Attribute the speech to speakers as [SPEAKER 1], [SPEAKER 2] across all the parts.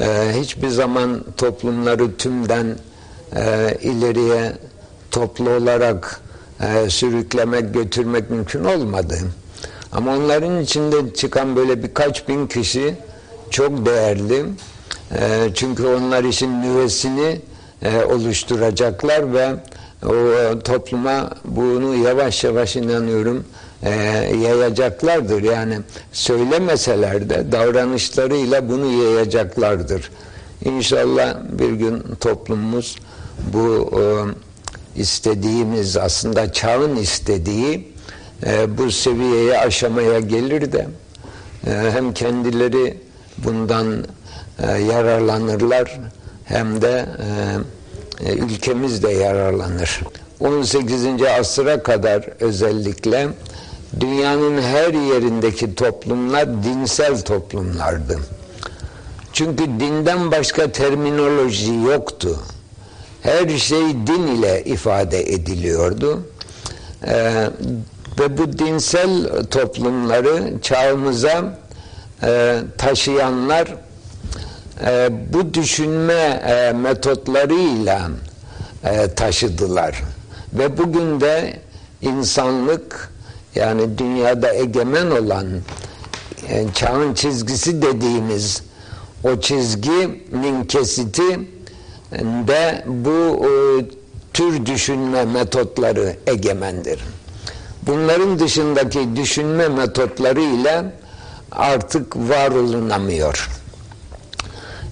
[SPEAKER 1] e, hiçbir zaman toplumları tümden e, ileriye toplu olarak e, sürüklemek, götürmek mümkün olmadı. Ama onların içinde çıkan böyle birkaç bin kişi çok değerli. E, çünkü onlar işin nüvesini e, oluşturacaklar ve o topluma bunu yavaş yavaş inanıyorum e, yayacaklardır. Yani söylemeseler de davranışlarıyla bunu yayacaklardır. İnşallah bir gün toplumumuz bu e, istediğimiz aslında çağın istediği e, bu seviyeye aşamaya gelir de e, hem kendileri bundan e, yararlanırlar hem de e, ülkemiz de yararlanır. 18. asıra kadar özellikle dünyanın her yerindeki toplumlar dinsel toplumlardı. Çünkü dinden başka terminoloji yoktu. Her şey din ile ifade ediliyordu. Ee, ve bu dinsel toplumları çağımıza e, taşıyanlar e, bu düşünme e, metotlarıyla e, taşıdılar. Ve bugün de insanlık yani dünyada egemen olan e, çağın çizgisi dediğimiz o çizginin kesiti de bu e, tür düşünme metotları egemendir. Bunların dışındaki düşünme metotları ile artık var olunamıyor.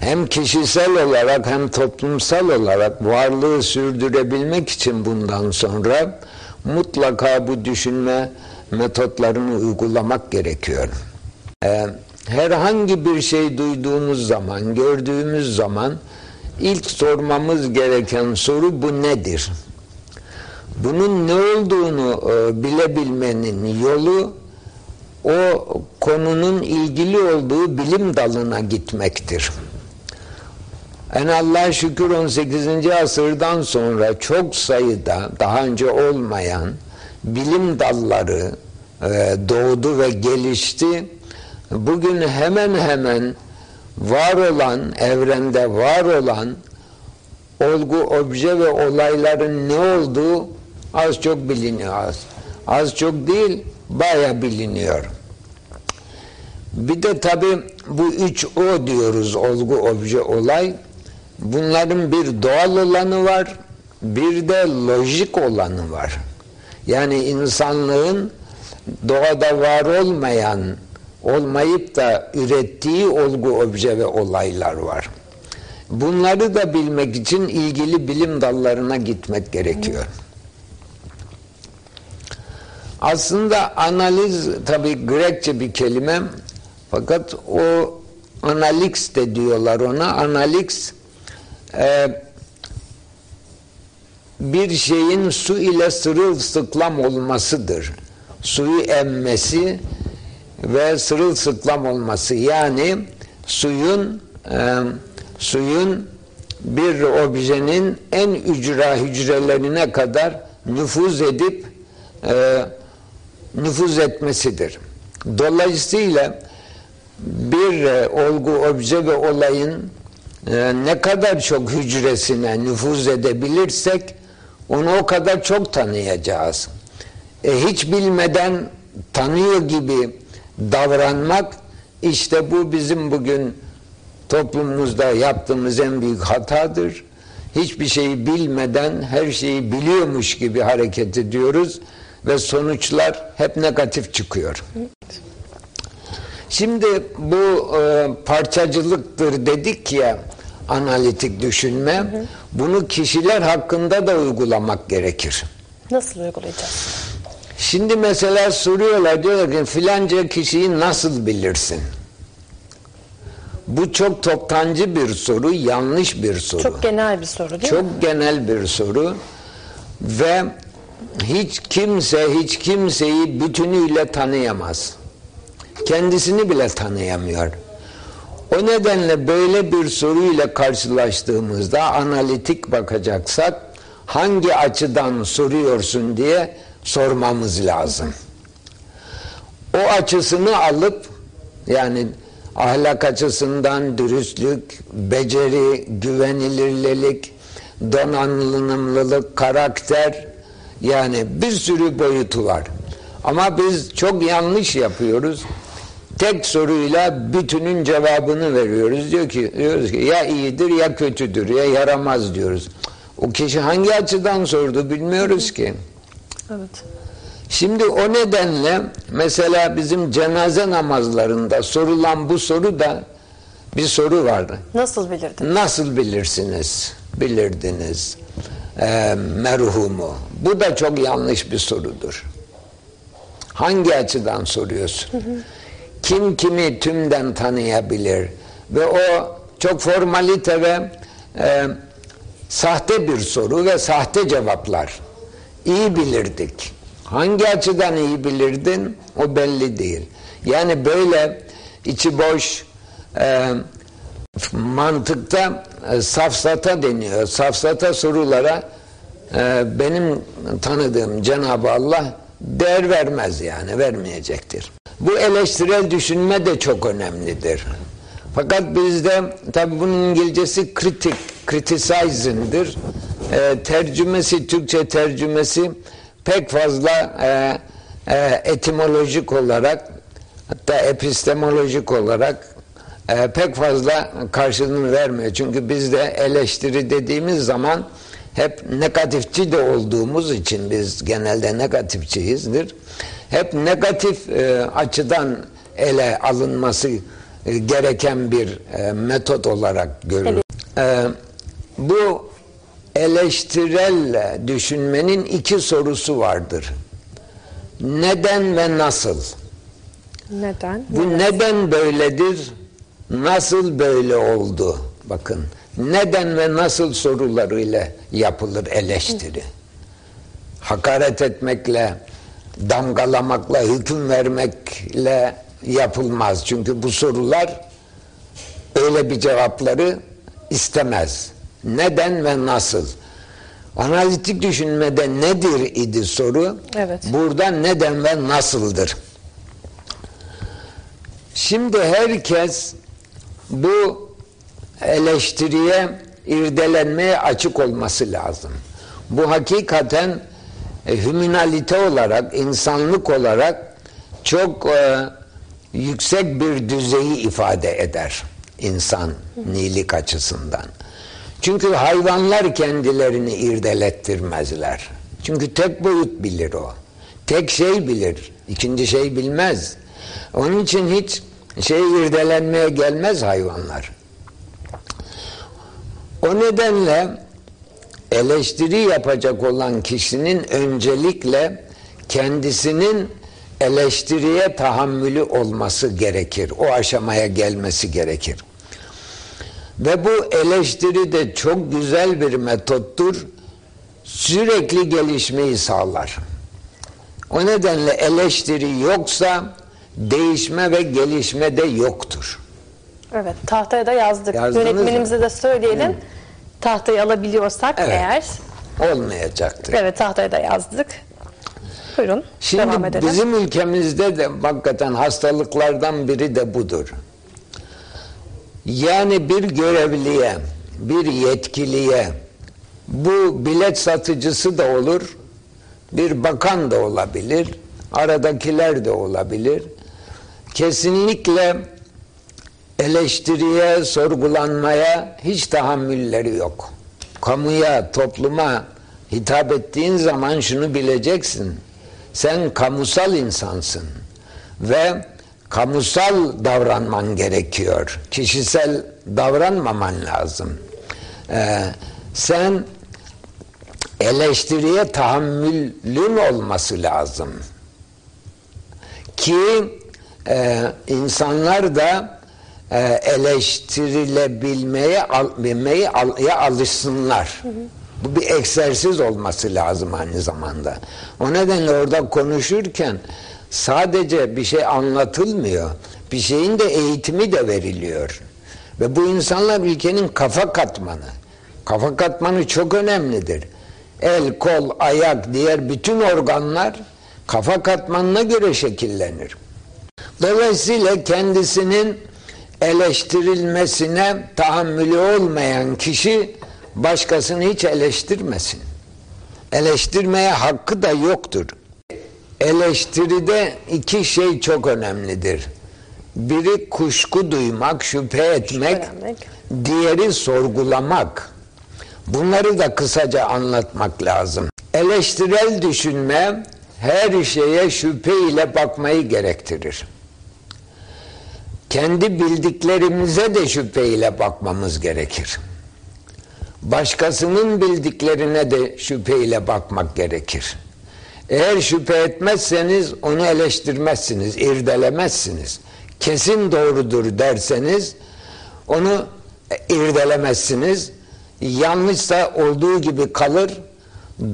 [SPEAKER 1] Hem kişisel olarak hem toplumsal olarak varlığı sürdürebilmek için bundan sonra mutlaka bu düşünme metotlarını uygulamak gerekiyor. Ee, herhangi bir şey duyduğumuz zaman, gördüğümüz zaman ilk sormamız gereken soru bu nedir? Bunun ne olduğunu e, bilebilmenin yolu o konunun ilgili olduğu bilim dalına gitmektir. En Allah'a şükür 18. asırdan sonra çok sayıda daha önce olmayan bilim dalları e, doğdu ve gelişti. Bugün hemen hemen var olan, evrende var olan olgu, obje ve olayların ne olduğu az çok biliniyor. Az, az çok değil, baya biliniyor. Bir de tabi bu üç O diyoruz olgu, obje, olay. Bunların bir doğal olanı var, bir de lojik olanı var. Yani insanlığın doğada var olmayan, olmayıp da ürettiği olgu, obje ve olaylar var. Bunları da bilmek için ilgili bilim dallarına gitmek gerekiyor. Aslında analiz tabi Grekçe bir kelime fakat o analix de diyorlar ona. Analix e, bir şeyin su ile sırılsıklam olmasıdır. Suyu emmesi ve sırılsıklam olması. Yani suyun e, suyun bir objenin en ücra hücrelerine kadar nüfuz edip e, nüfuz etmesidir. Dolayısıyla bir e, olgu, obje ve olayın e, ne kadar çok hücresine nüfuz edebilirsek onu o kadar çok tanıyacağız. E, hiç bilmeden tanıyor gibi davranmak işte bu bizim bugün toplumumuzda yaptığımız en büyük hatadır. Hiçbir şeyi bilmeden her şeyi biliyormuş gibi hareket ediyoruz ve sonuçlar hep negatif çıkıyor. Şimdi bu e, parçacılıktır dedik ya analitik düşünme. Hı hı. Bunu kişiler hakkında da uygulamak gerekir.
[SPEAKER 2] Nasıl uygulayacağız?
[SPEAKER 1] Şimdi mesela soruyorlar diyorlar ki filanca kişiyi nasıl bilirsin? Bu çok toptancı bir soru, yanlış bir soru.
[SPEAKER 2] Çok genel bir soru değil
[SPEAKER 1] çok
[SPEAKER 2] mi?
[SPEAKER 1] Çok genel bir soru ve hiç kimse hiç kimseyi bütünüyle tanıyamaz. Kendisini bile tanıyamıyor. O nedenle böyle bir soruyla karşılaştığımızda analitik bakacaksak hangi açıdan soruyorsun diye sormamız lazım. O açısını alıp yani ahlak açısından dürüstlük, beceri, güvenilirlik, donanımlılık, karakter yani bir sürü boyutu var. Ama biz çok yanlış yapıyoruz. Tek soruyla bütünün cevabını veriyoruz. Diyor ki diyoruz ki ya iyidir ya kötüdür ya yaramaz diyoruz. O kişi hangi açıdan sordu bilmiyoruz ki.
[SPEAKER 2] Evet.
[SPEAKER 1] Şimdi o nedenle mesela bizim cenaze namazlarında sorulan bu soru da bir soru vardı.
[SPEAKER 2] Nasıl bilirdin?
[SPEAKER 1] Nasıl bilirsiniz, bilirdiniz e, merhumu? Bu da çok yanlış bir sorudur. Hangi açıdan soruyorsun? Kim kimi tümden tanıyabilir? Ve o çok formalite ve e, sahte bir soru ve sahte cevaplar. İyi bilirdik. Hangi açıdan iyi bilirdin? O belli değil. Yani böyle içi boş e, mantıkta e, safsata deniyor. Safsata sorulara e, benim tanıdığım Cenab-ı Allah değer vermez yani vermeyecektir. Bu eleştirel düşünme de çok önemlidir. Fakat bizde tabi bunun İngilizcesi kritik, criticizing'dir. E, tercümesi, Türkçe tercümesi pek fazla e, e, etimolojik olarak hatta epistemolojik olarak e, pek fazla karşılığını vermiyor. Çünkü bizde eleştiri dediğimiz zaman hep negatifçi de olduğumuz için biz genelde negatifçiyizdir. Hep negatif e, açıdan ele alınması e, gereken bir e, metot olarak görülür. E, bu eleştirel düşünmenin iki sorusu vardır. Neden ve nasıl?
[SPEAKER 2] Neden?
[SPEAKER 1] Bu neden böyledir? Nasıl böyle oldu? Bakın. Neden ve nasıl sorularıyla yapılır eleştiri. Hakaret etmekle, damgalamakla, hüküm vermekle yapılmaz. Çünkü bu sorular öyle bir cevapları istemez. Neden ve nasıl? Analitik düşünmede nedir idi soru?
[SPEAKER 2] Evet.
[SPEAKER 1] Burada neden ve nasıldır? Şimdi herkes bu eleştiriye, irdelenmeye açık olması lazım. Bu hakikaten e, hüminalite olarak, insanlık olarak çok e, yüksek bir düzeyi ifade eder insan nilik açısından. Çünkü hayvanlar kendilerini irdelettirmezler. Çünkü tek boyut bilir o. Tek şey bilir. ikinci şey bilmez. Onun için hiç şey irdelenmeye gelmez hayvanlar. O nedenle eleştiri yapacak olan kişinin öncelikle kendisinin eleştiriye tahammülü olması gerekir. O aşamaya gelmesi gerekir. Ve bu eleştiri de çok güzel bir metottur. Sürekli gelişmeyi sağlar. O nedenle eleştiri yoksa değişme ve gelişme de yoktur.
[SPEAKER 2] Evet, tahtaya da yazdık.
[SPEAKER 1] Yazdınız
[SPEAKER 2] Yönetmenimize de söyleyelim. Tahtayı alabiliyorsak
[SPEAKER 1] Evet.
[SPEAKER 2] eğer.
[SPEAKER 1] Olmayacaktır.
[SPEAKER 2] Evet, tahtaya da yazdık. Buyurun, devam
[SPEAKER 1] Şimdi
[SPEAKER 2] edelim.
[SPEAKER 1] bizim ülkemizde de hakikaten hastalıklardan biri de budur. Yani bir görevliye, bir yetkiliye, bu bilet satıcısı da olur, bir bakan da olabilir, aradakiler de olabilir. Kesinlikle eleştiriye, sorgulanmaya hiç tahammülleri yok. Kamuya, topluma hitap ettiğin zaman şunu bileceksin. Sen kamusal insansın ve kamusal davranman gerekiyor. Kişisel davranmaman lazım. Ee, sen eleştiriye tahammülün olması lazım. Ki e, insanlar da e, eleştirilebilmeye al, ya alışsınlar. Bu bir egzersiz olması lazım aynı zamanda. O nedenle orada konuşurken sadece bir şey anlatılmıyor. Bir şeyin de eğitimi de veriliyor. Ve bu insanlar ülkenin kafa katmanı. Kafa katmanı çok önemlidir. El, kol, ayak, diğer bütün organlar kafa katmanına göre şekillenir. Dolayısıyla kendisinin eleştirilmesine tahammülü olmayan kişi başkasını hiç eleştirmesin. Eleştirmeye hakkı da yoktur. Eleştiride iki şey çok önemlidir. Biri kuşku duymak, şüphe etmek, diğeri sorgulamak. Bunları da kısaca anlatmak lazım. Eleştirel düşünme her şeye şüphe ile bakmayı gerektirir. Kendi bildiklerimize de şüphe ile bakmamız gerekir. Başkasının bildiklerine de şüphe ile bakmak gerekir. Eğer şüphe etmezseniz onu eleştirmezsiniz, irdelemezsiniz. Kesin doğrudur derseniz onu irdelemezsiniz. Yanlışsa olduğu gibi kalır.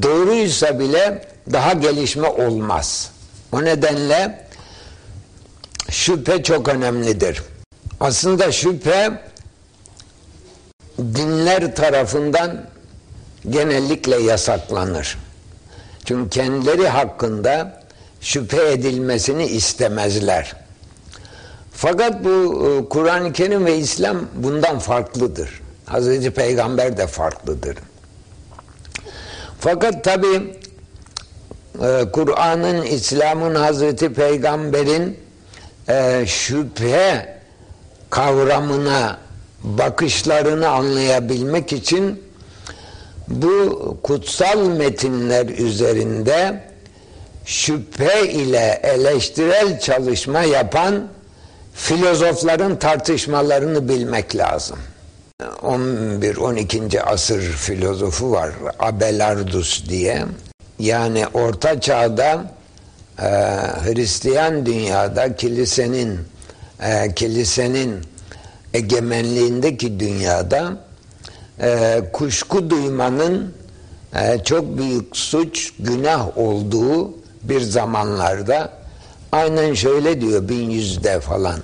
[SPEAKER 1] Doğruysa bile daha gelişme olmaz. O nedenle şüphe çok önemlidir. Aslında şüphe dinler tarafından genellikle yasaklanır. Çünkü kendileri hakkında şüphe edilmesini istemezler. Fakat bu e, Kur'an-ı Kerim ve İslam bundan farklıdır. Hazreti Peygamber de farklıdır. Fakat tabi e, Kur'an'ın, İslam'ın, Hazreti Peygamber'in e, şüphe kavramına bakışlarını anlayabilmek için bu kutsal metinler üzerinde şüphe ile eleştirel çalışma yapan filozofların tartışmalarını bilmek lazım. 11-12. asır filozofu var Abelardus diye. Yani orta çağda e, Hristiyan dünyada kilisenin e, kilisenin egemenliğindeki dünyada e, kuşku duymanın e, çok büyük suç, günah olduğu bir zamanlarda aynen şöyle diyor 1100'de falan.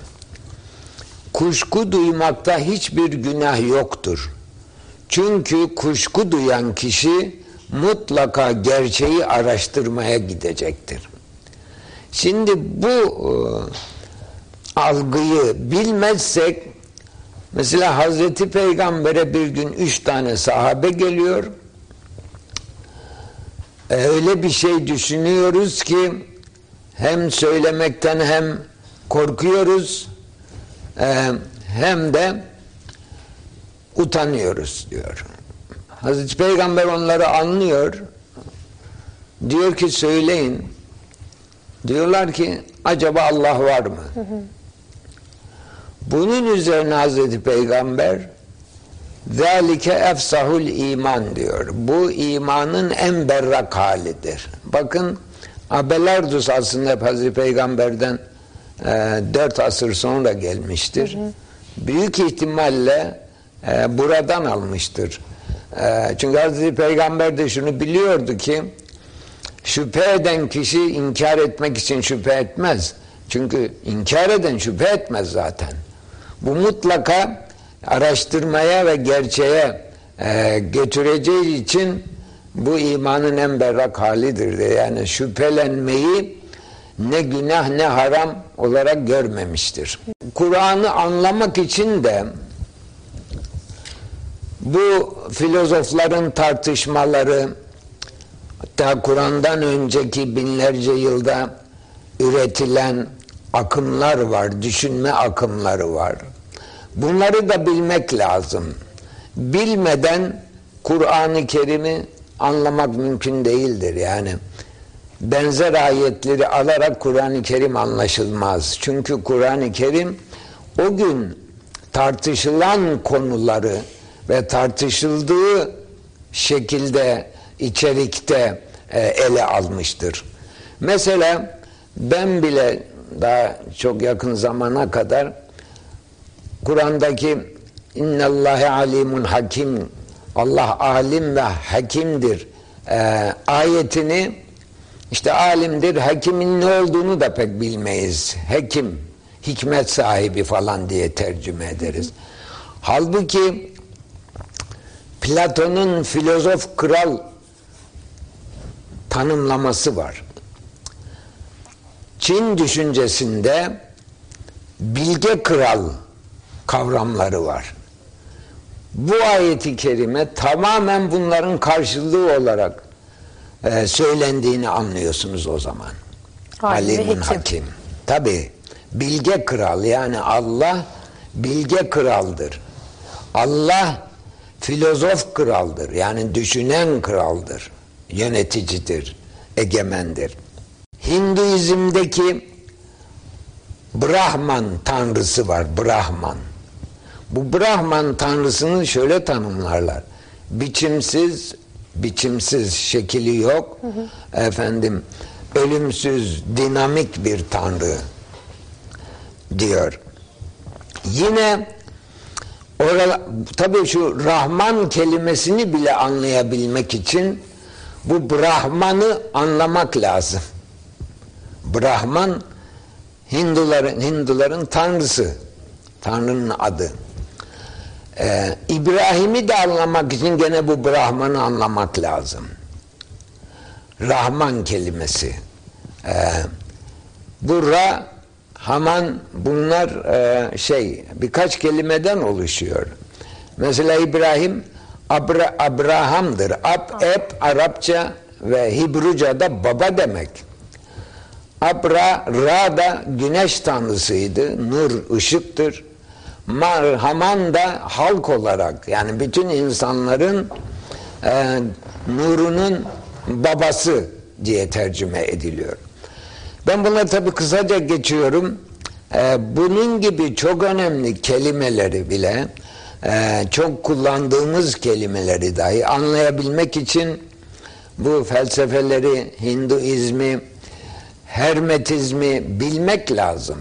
[SPEAKER 1] Kuşku duymakta hiçbir günah yoktur. Çünkü kuşku duyan kişi mutlaka gerçeği araştırmaya gidecektir. Şimdi bu e, algıyı bilmezsek mesela Hazreti Peygamber'e bir gün üç tane sahabe geliyor. E, öyle bir şey düşünüyoruz ki hem söylemekten hem korkuyoruz e, hem de utanıyoruz diyor. Hazreti Peygamber onları anlıyor. Diyor ki söyleyin. Diyorlar ki acaba Allah var mı? Bunun üzerine Hazreti Peygamber Zalike efsahul iman diyor. Bu imanın en berrak halidir. Bakın Abelardus aslında Hazreti Peygamber'den e, dört asır sonra gelmiştir. Hı hı. Büyük ihtimalle e, buradan almıştır. E, çünkü Hazreti Peygamber de şunu biliyordu ki şüphe eden kişi inkar etmek için şüphe etmez. Çünkü inkar eden şüphe etmez zaten. Bu mutlaka araştırmaya ve gerçeğe e, götüreceği için bu imanın en berrak halidir. De. Yani şüphelenmeyi ne günah ne haram olarak görmemiştir. Kur'an'ı anlamak için de bu filozofların tartışmaları hatta Kur'an'dan önceki binlerce yılda üretilen akımlar var, düşünme akımları var. Bunları da bilmek lazım. Bilmeden Kur'an-ı Kerim'i anlamak mümkün değildir. Yani benzer ayetleri alarak Kur'an-ı Kerim anlaşılmaz. Çünkü Kur'an-ı Kerim o gün tartışılan konuları ve tartışıldığı şekilde içerikte e, ele almıştır. Mesela ben bile daha çok yakın zamana kadar Kur'an'daki innallâhe alimun hakim Allah alim ve hakimdir e, ayetini işte alimdir, hakimin ne olduğunu da pek bilmeyiz. Hekim, hikmet sahibi falan diye tercüme ederiz. Halbuki Platon'un filozof kral tanımlaması var. Çin düşüncesinde bilge kral kavramları var. Bu ayeti kerime tamamen bunların karşılığı olarak e, söylendiğini anlıyorsunuz o zaman. Alimun
[SPEAKER 2] hekim.
[SPEAKER 1] hakim. Tabi bilge kral yani Allah bilge kraldır. Allah filozof kraldır. Yani düşünen kraldır. Yöneticidir. Egemendir. Hinduizm'deki Brahman tanrısı var. Brahman. Bu Brahman tanrısını şöyle tanımlarlar. Biçimsiz, biçimsiz şekili yok. Efendim, ölümsüz, dinamik bir tanrı diyor. Yine orada tabii şu Rahman kelimesini bile anlayabilmek için bu Brahman'ı anlamak lazım. Brahman Hinduların Hinduların tanrısı. Tanrının adı. Ee, İbrahim'i de anlamak için gene bu Brahman'ı anlamak lazım. Rahman kelimesi. Ee, bu Ra, Haman bunlar e, şey birkaç kelimeden oluşuyor. Mesela İbrahim Abra, Abraham'dır. Ab, ep Arapça ve Hibruca'da baba demek. Abra, Ra da güneş tanrısıydı. Nur, ışıktır. Mar, Haman da halk olarak yani bütün insanların e, nurunun babası diye tercüme ediliyor. Ben bunları tabi kısaca geçiyorum. E, bunun gibi çok önemli kelimeleri bile e, çok kullandığımız kelimeleri dahi anlayabilmek için bu felsefeleri, Hinduizmi, Hermetizmi bilmek lazım.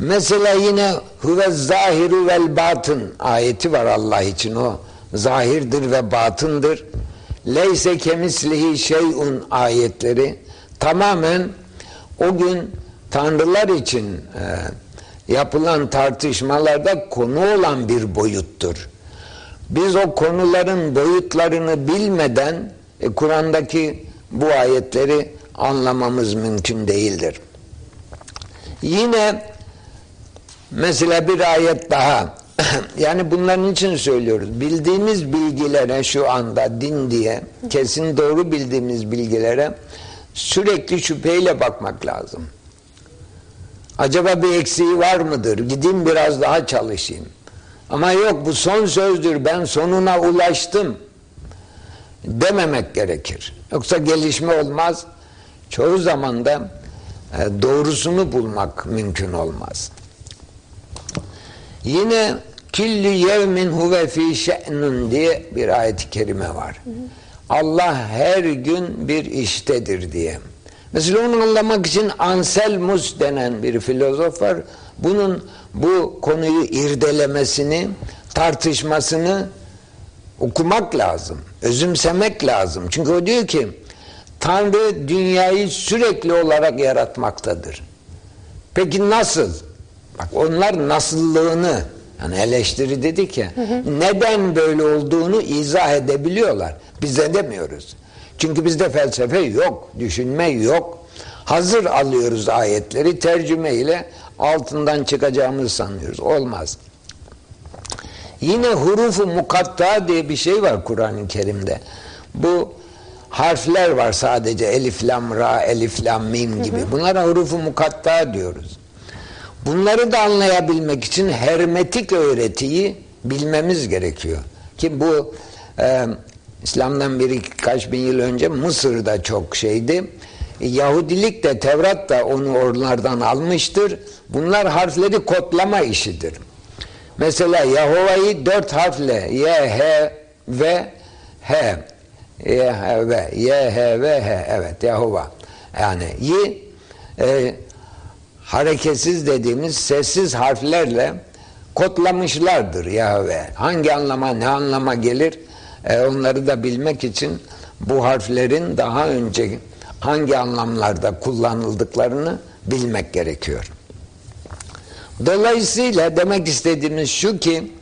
[SPEAKER 1] Mesela yine huve zahiru vel batın ayeti var Allah için o zahirdir ve batındır. Leyse kemislihi şeyun ayetleri tamamen o gün tanrılar için e, yapılan tartışmalarda konu olan bir boyuttur. Biz o konuların boyutlarını bilmeden e, Kur'an'daki bu ayetleri anlamamız mümkün değildir. Yine mesela bir ayet daha yani bunların için söylüyoruz. Bildiğimiz bilgilere şu anda din diye kesin doğru bildiğimiz bilgilere sürekli şüpheyle bakmak lazım. Acaba bir eksiği var mıdır? Gideyim biraz daha çalışayım. Ama yok bu son sözdür ben sonuna ulaştım dememek gerekir. Yoksa gelişme olmaz. Çoğu zaman da e, doğrusunu bulmak mümkün olmaz. Yine killi yevmin huve fi şe'nun diye bir ayet-i kerime var. Allah her gün bir iştedir diye. Mesela onu anlamak için Anselmus denen bir filozof var. Bunun bu konuyu irdelemesini, tartışmasını okumak lazım. Özümsemek lazım. Çünkü o diyor ki Tanrı dünyayı sürekli olarak yaratmaktadır. Peki nasıl? Bak onlar nasıllığını yani eleştiri dedik ya hı hı. neden böyle olduğunu izah edebiliyorlar. Biz edemiyoruz. Çünkü bizde felsefe yok, düşünme yok. Hazır alıyoruz ayetleri tercüme ile altından çıkacağımızı sanıyoruz. Olmaz. Yine hurufu mukatta diye bir şey var Kur'an-ı Kerim'de. Bu harfler var sadece elif lam ra elif lam mim gibi. Bunlara hurufu mukatta diyoruz. Bunları da anlayabilmek için hermetik öğretiyi bilmemiz gerekiyor. Ki bu e, İslam'dan bir kaç bin yıl önce Mısır'da çok şeydi. Yahudilik de Tevrat da onu oralardan almıştır. Bunlar harfleri kodlama işidir. Mesela Yahova'yı dört harfle Y, H, V, H Y, H, V Y, H, V, H evet Yahova yani Y e, hareketsiz dediğimiz sessiz harflerle kodlamışlardır Yahve. Hangi anlama ne anlama gelir e, onları da bilmek için bu harflerin daha önce hangi anlamlarda kullanıldıklarını bilmek gerekiyor. Dolayısıyla demek istediğimiz şu ki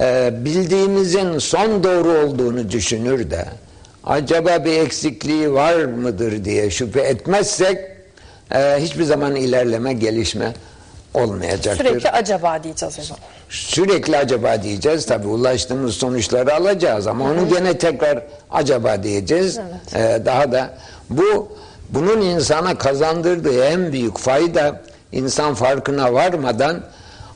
[SPEAKER 1] e, bildiğimizin son doğru olduğunu düşünür de acaba bir eksikliği var mıdır diye şüphe etmezsek e, hiçbir zaman ilerleme, gelişme olmayacaktır.
[SPEAKER 2] Sürekli acaba diyeceğiz o zaman.
[SPEAKER 1] Sürekli acaba diyeceğiz. Tabi ulaştığımız sonuçları alacağız ama onu gene tekrar acaba diyeceğiz. Ee, daha da bu bunun insana kazandırdığı en büyük fayda insan farkına varmadan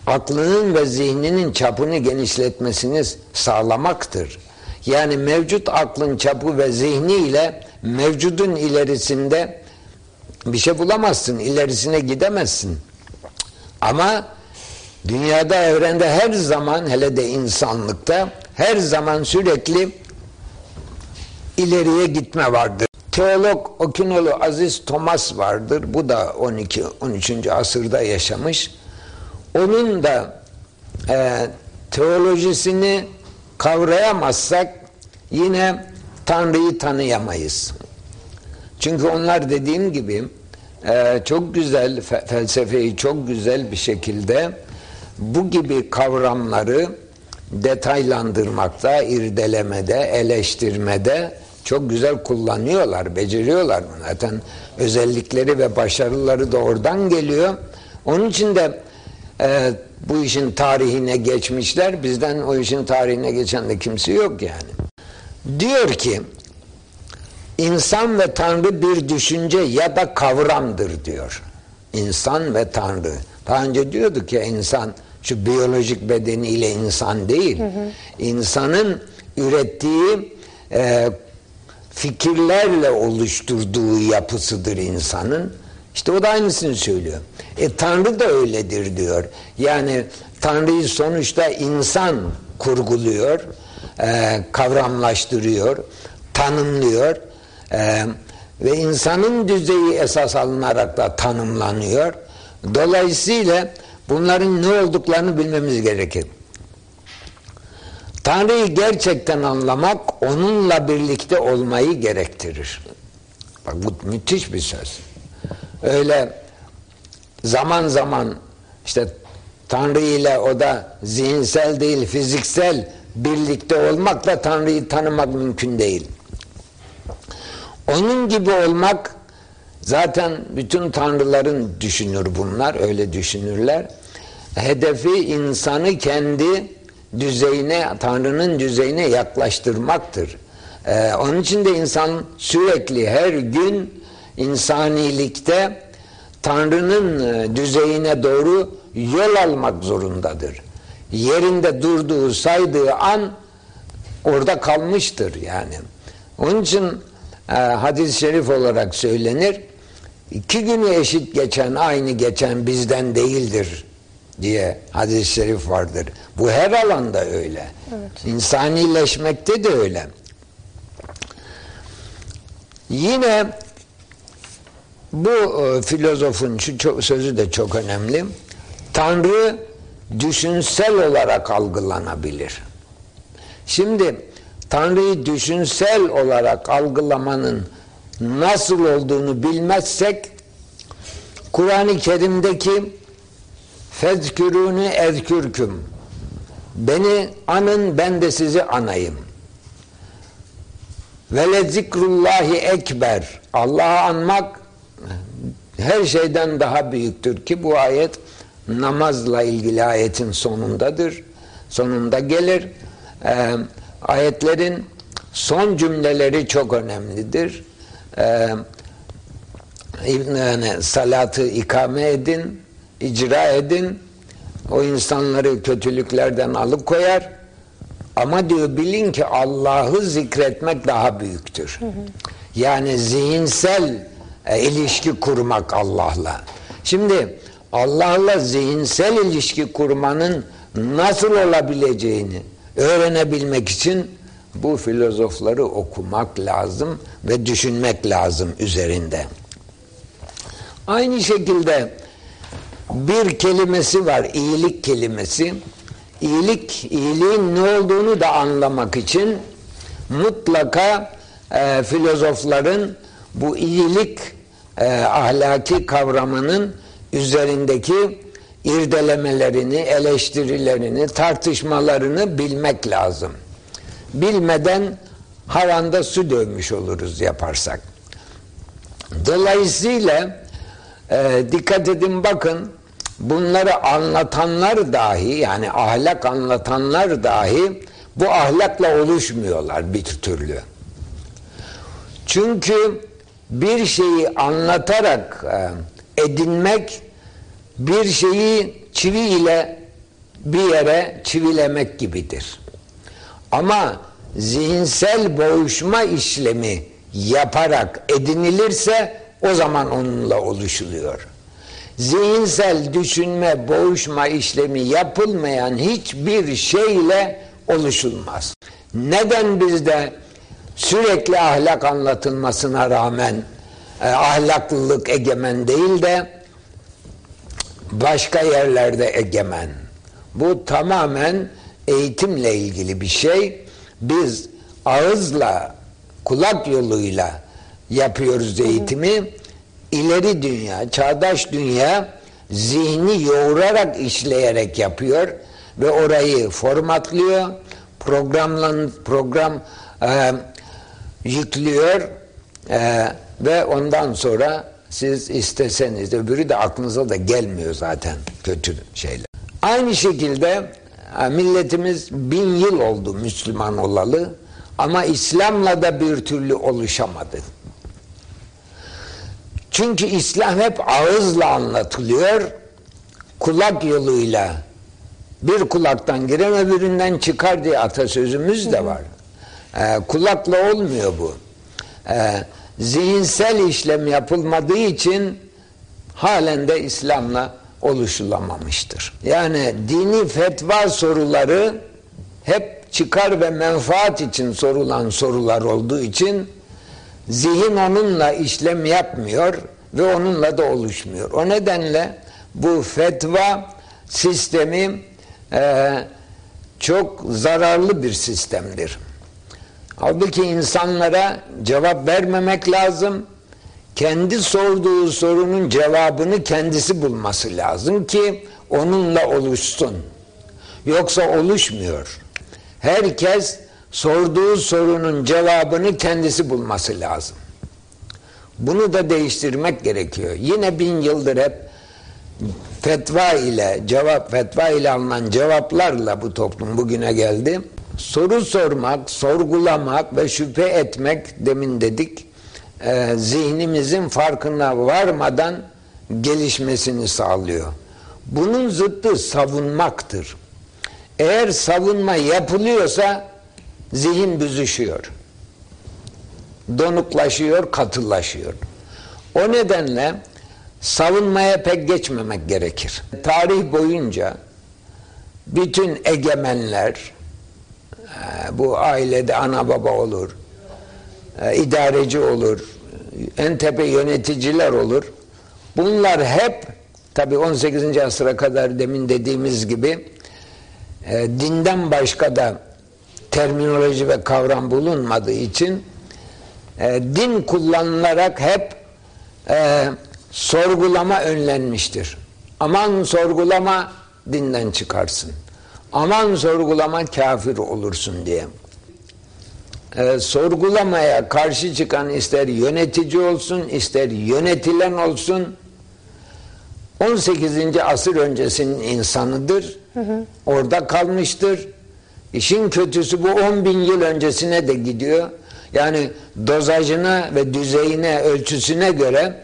[SPEAKER 1] aklının ve zihninin çapını genişletmesini sağlamaktır. Yani mevcut aklın çapı ve zihni ile mevcudun ilerisinde bir şey bulamazsın, ilerisine gidemezsin. Ama dünyada, evrende her zaman, hele de insanlıkta her zaman sürekli ileriye gitme vardır. Teolog Okinolu Aziz Thomas vardır. Bu da 12 13. asırda yaşamış. Onun da e, teolojisini kavrayamazsak yine Tanrı'yı tanıyamayız. Çünkü onlar dediğim gibi e, çok güzel fe, felsefeyi çok güzel bir şekilde bu gibi kavramları detaylandırmakta, irdelemede, eleştirmede çok güzel kullanıyorlar, beceriyorlar. Zaten özellikleri ve başarıları da oradan geliyor. Onun için de e, bu işin tarihine geçmişler. Bizden o işin tarihine geçen de kimse yok yani. Diyor ki insan ve Tanrı bir düşünce ya da kavramdır diyor. İnsan ve Tanrı. Daha önce diyorduk ya insan şu biyolojik bedeniyle insan değil. Hı hı. İnsanın ürettiği e, fikirlerle oluşturduğu yapısıdır insanın. İşte o da aynısını söylüyor. E Tanrı da öyledir diyor. Yani Tanrı'yı sonuçta insan kurguluyor, e, kavramlaştırıyor, tanımlıyor e, ve insanın düzeyi esas alınarak da tanımlanıyor. Dolayısıyla bunların ne olduklarını bilmemiz gerekir. Tanrı'yı gerçekten anlamak onunla birlikte olmayı gerektirir. Bak bu müthiş bir söz. Öyle zaman zaman işte Tanrı ile o da zihinsel değil fiziksel birlikte olmakla Tanrı'yı tanımak mümkün değil. Onun gibi olmak zaten bütün tanrıların düşünür bunlar öyle düşünürler. Hedefi insanı kendi düzeyine, Tanrı'nın düzeyine yaklaştırmaktır. Ee, onun için de insan sürekli her gün insanilikte Tanrı'nın e, düzeyine doğru yol almak zorundadır. Yerinde durduğu, saydığı an orada kalmıştır yani. Onun için hadis-i şerif olarak söylenir. İki günü eşit geçen, aynı geçen bizden değildir diye hadis-i şerif vardır. Bu her alanda öyle. Evet. İnsanileşmekte de öyle. Yine bu e, filozofun şu çok, sözü de çok önemli. Tanrı düşünsel olarak algılanabilir. Şimdi Tanrı'yı düşünsel olarak algılamanın nasıl olduğunu bilmezsek Kur'an-ı Kerim'deki fezkürünü ezkürküm beni anın ben de sizi anayım ve le zikrullahi ekber Allah'ı anmak her şeyden daha büyüktür ki bu ayet namazla ilgili ayetin sonundadır. Sonunda gelir. Ee, ayetlerin son cümleleri çok önemlidir. Ee, yani salatı ikame edin, icra edin. O insanları kötülüklerden alıkoyar. Ama diyor bilin ki Allah'ı zikretmek daha büyüktür. Hı hı. Yani zihinsel e, ilişki kurmak Allah'la. Şimdi Allah'la zihinsel ilişki kurmanın nasıl olabileceğini öğrenebilmek için bu filozofları okumak lazım ve düşünmek lazım üzerinde. Aynı şekilde bir kelimesi var, iyilik kelimesi. İyilik, iyiliğin ne olduğunu da anlamak için mutlaka e, filozofların bu iyilik e, ahlaki kavramının üzerindeki irdelemelerini, eleştirilerini, tartışmalarını bilmek lazım. Bilmeden havanda su dövmüş oluruz yaparsak. Dolayısıyla e, dikkat edin bakın bunları anlatanlar dahi yani ahlak anlatanlar dahi bu ahlakla oluşmuyorlar bir türlü. Çünkü bir şeyi anlatarak e, edinmek bir şeyi çivi ile bir yere çivilemek gibidir. Ama zihinsel boğuşma işlemi yaparak edinilirse o zaman onunla oluşuluyor. Zihinsel düşünme, boğuşma işlemi yapılmayan hiçbir şeyle oluşulmaz. Neden bizde sürekli ahlak anlatılmasına rağmen e, ahlaklılık egemen değil de başka yerlerde egemen? Bu tamamen eğitimle ilgili bir şey. Biz ağızla, kulak yoluyla yapıyoruz eğitimi. İleri dünya, çağdaş dünya zihni yoğurarak işleyerek yapıyor ve orayı formatlıyor, programlan program e, yüklüyor e, ve ondan sonra siz isteseniz de öbürü de aklınıza da gelmiyor zaten kötü şeyler. Aynı şekilde milletimiz bin yıl oldu Müslüman olalı ama İslam'la da bir türlü oluşamadı. Çünkü İslam hep ağızla anlatılıyor, kulak yoluyla bir kulaktan giren öbüründen çıkar diye atasözümüz de var. Ee, kulakla olmuyor bu. Ee, zihinsel işlem yapılmadığı için halen de İslam'la oluşulamamıştır. Yani dini fetva soruları hep çıkar ve menfaat için sorulan sorular olduğu için zihin onunla işlem yapmıyor ve onunla da oluşmuyor. O nedenle bu fetva sistemi e, çok zararlı bir sistemdir. Halbuki insanlara cevap vermemek lazım. Kendi sorduğu sorunun cevabını kendisi bulması lazım ki onunla oluşsun. Yoksa oluşmuyor. Herkes sorduğu sorunun cevabını kendisi bulması lazım. Bunu da değiştirmek gerekiyor. Yine bin yıldır hep fetva ile cevap fetva ile alınan cevaplarla bu toplum bugüne geldi. Soru sormak, sorgulamak ve şüphe etmek demin dedik e, zihnimizin farkına varmadan gelişmesini sağlıyor. Bunun zıttı savunmaktır. Eğer savunma yapılıyorsa zihin büzüşüyor. Donuklaşıyor, katılaşıyor. O nedenle savunmaya pek geçmemek gerekir. Tarih boyunca bütün egemenler bu ailede ana baba olur, e, idareci olur, en tepe yöneticiler olur. Bunlar hep tabi 18. asıra kadar demin dediğimiz gibi e, dinden başka da terminoloji ve kavram bulunmadığı için din kullanılarak hep sorgulama önlenmiştir. Aman sorgulama dinden çıkarsın. Aman sorgulama kafir olursun diye. Ee, sorgulamaya karşı çıkan ister yönetici olsun ister yönetilen olsun 18. asır öncesinin insanıdır. Hı hı. Orada kalmıştır. İşin kötüsü bu 10 bin yıl öncesine de gidiyor. Yani dozajına ve düzeyine, ölçüsüne göre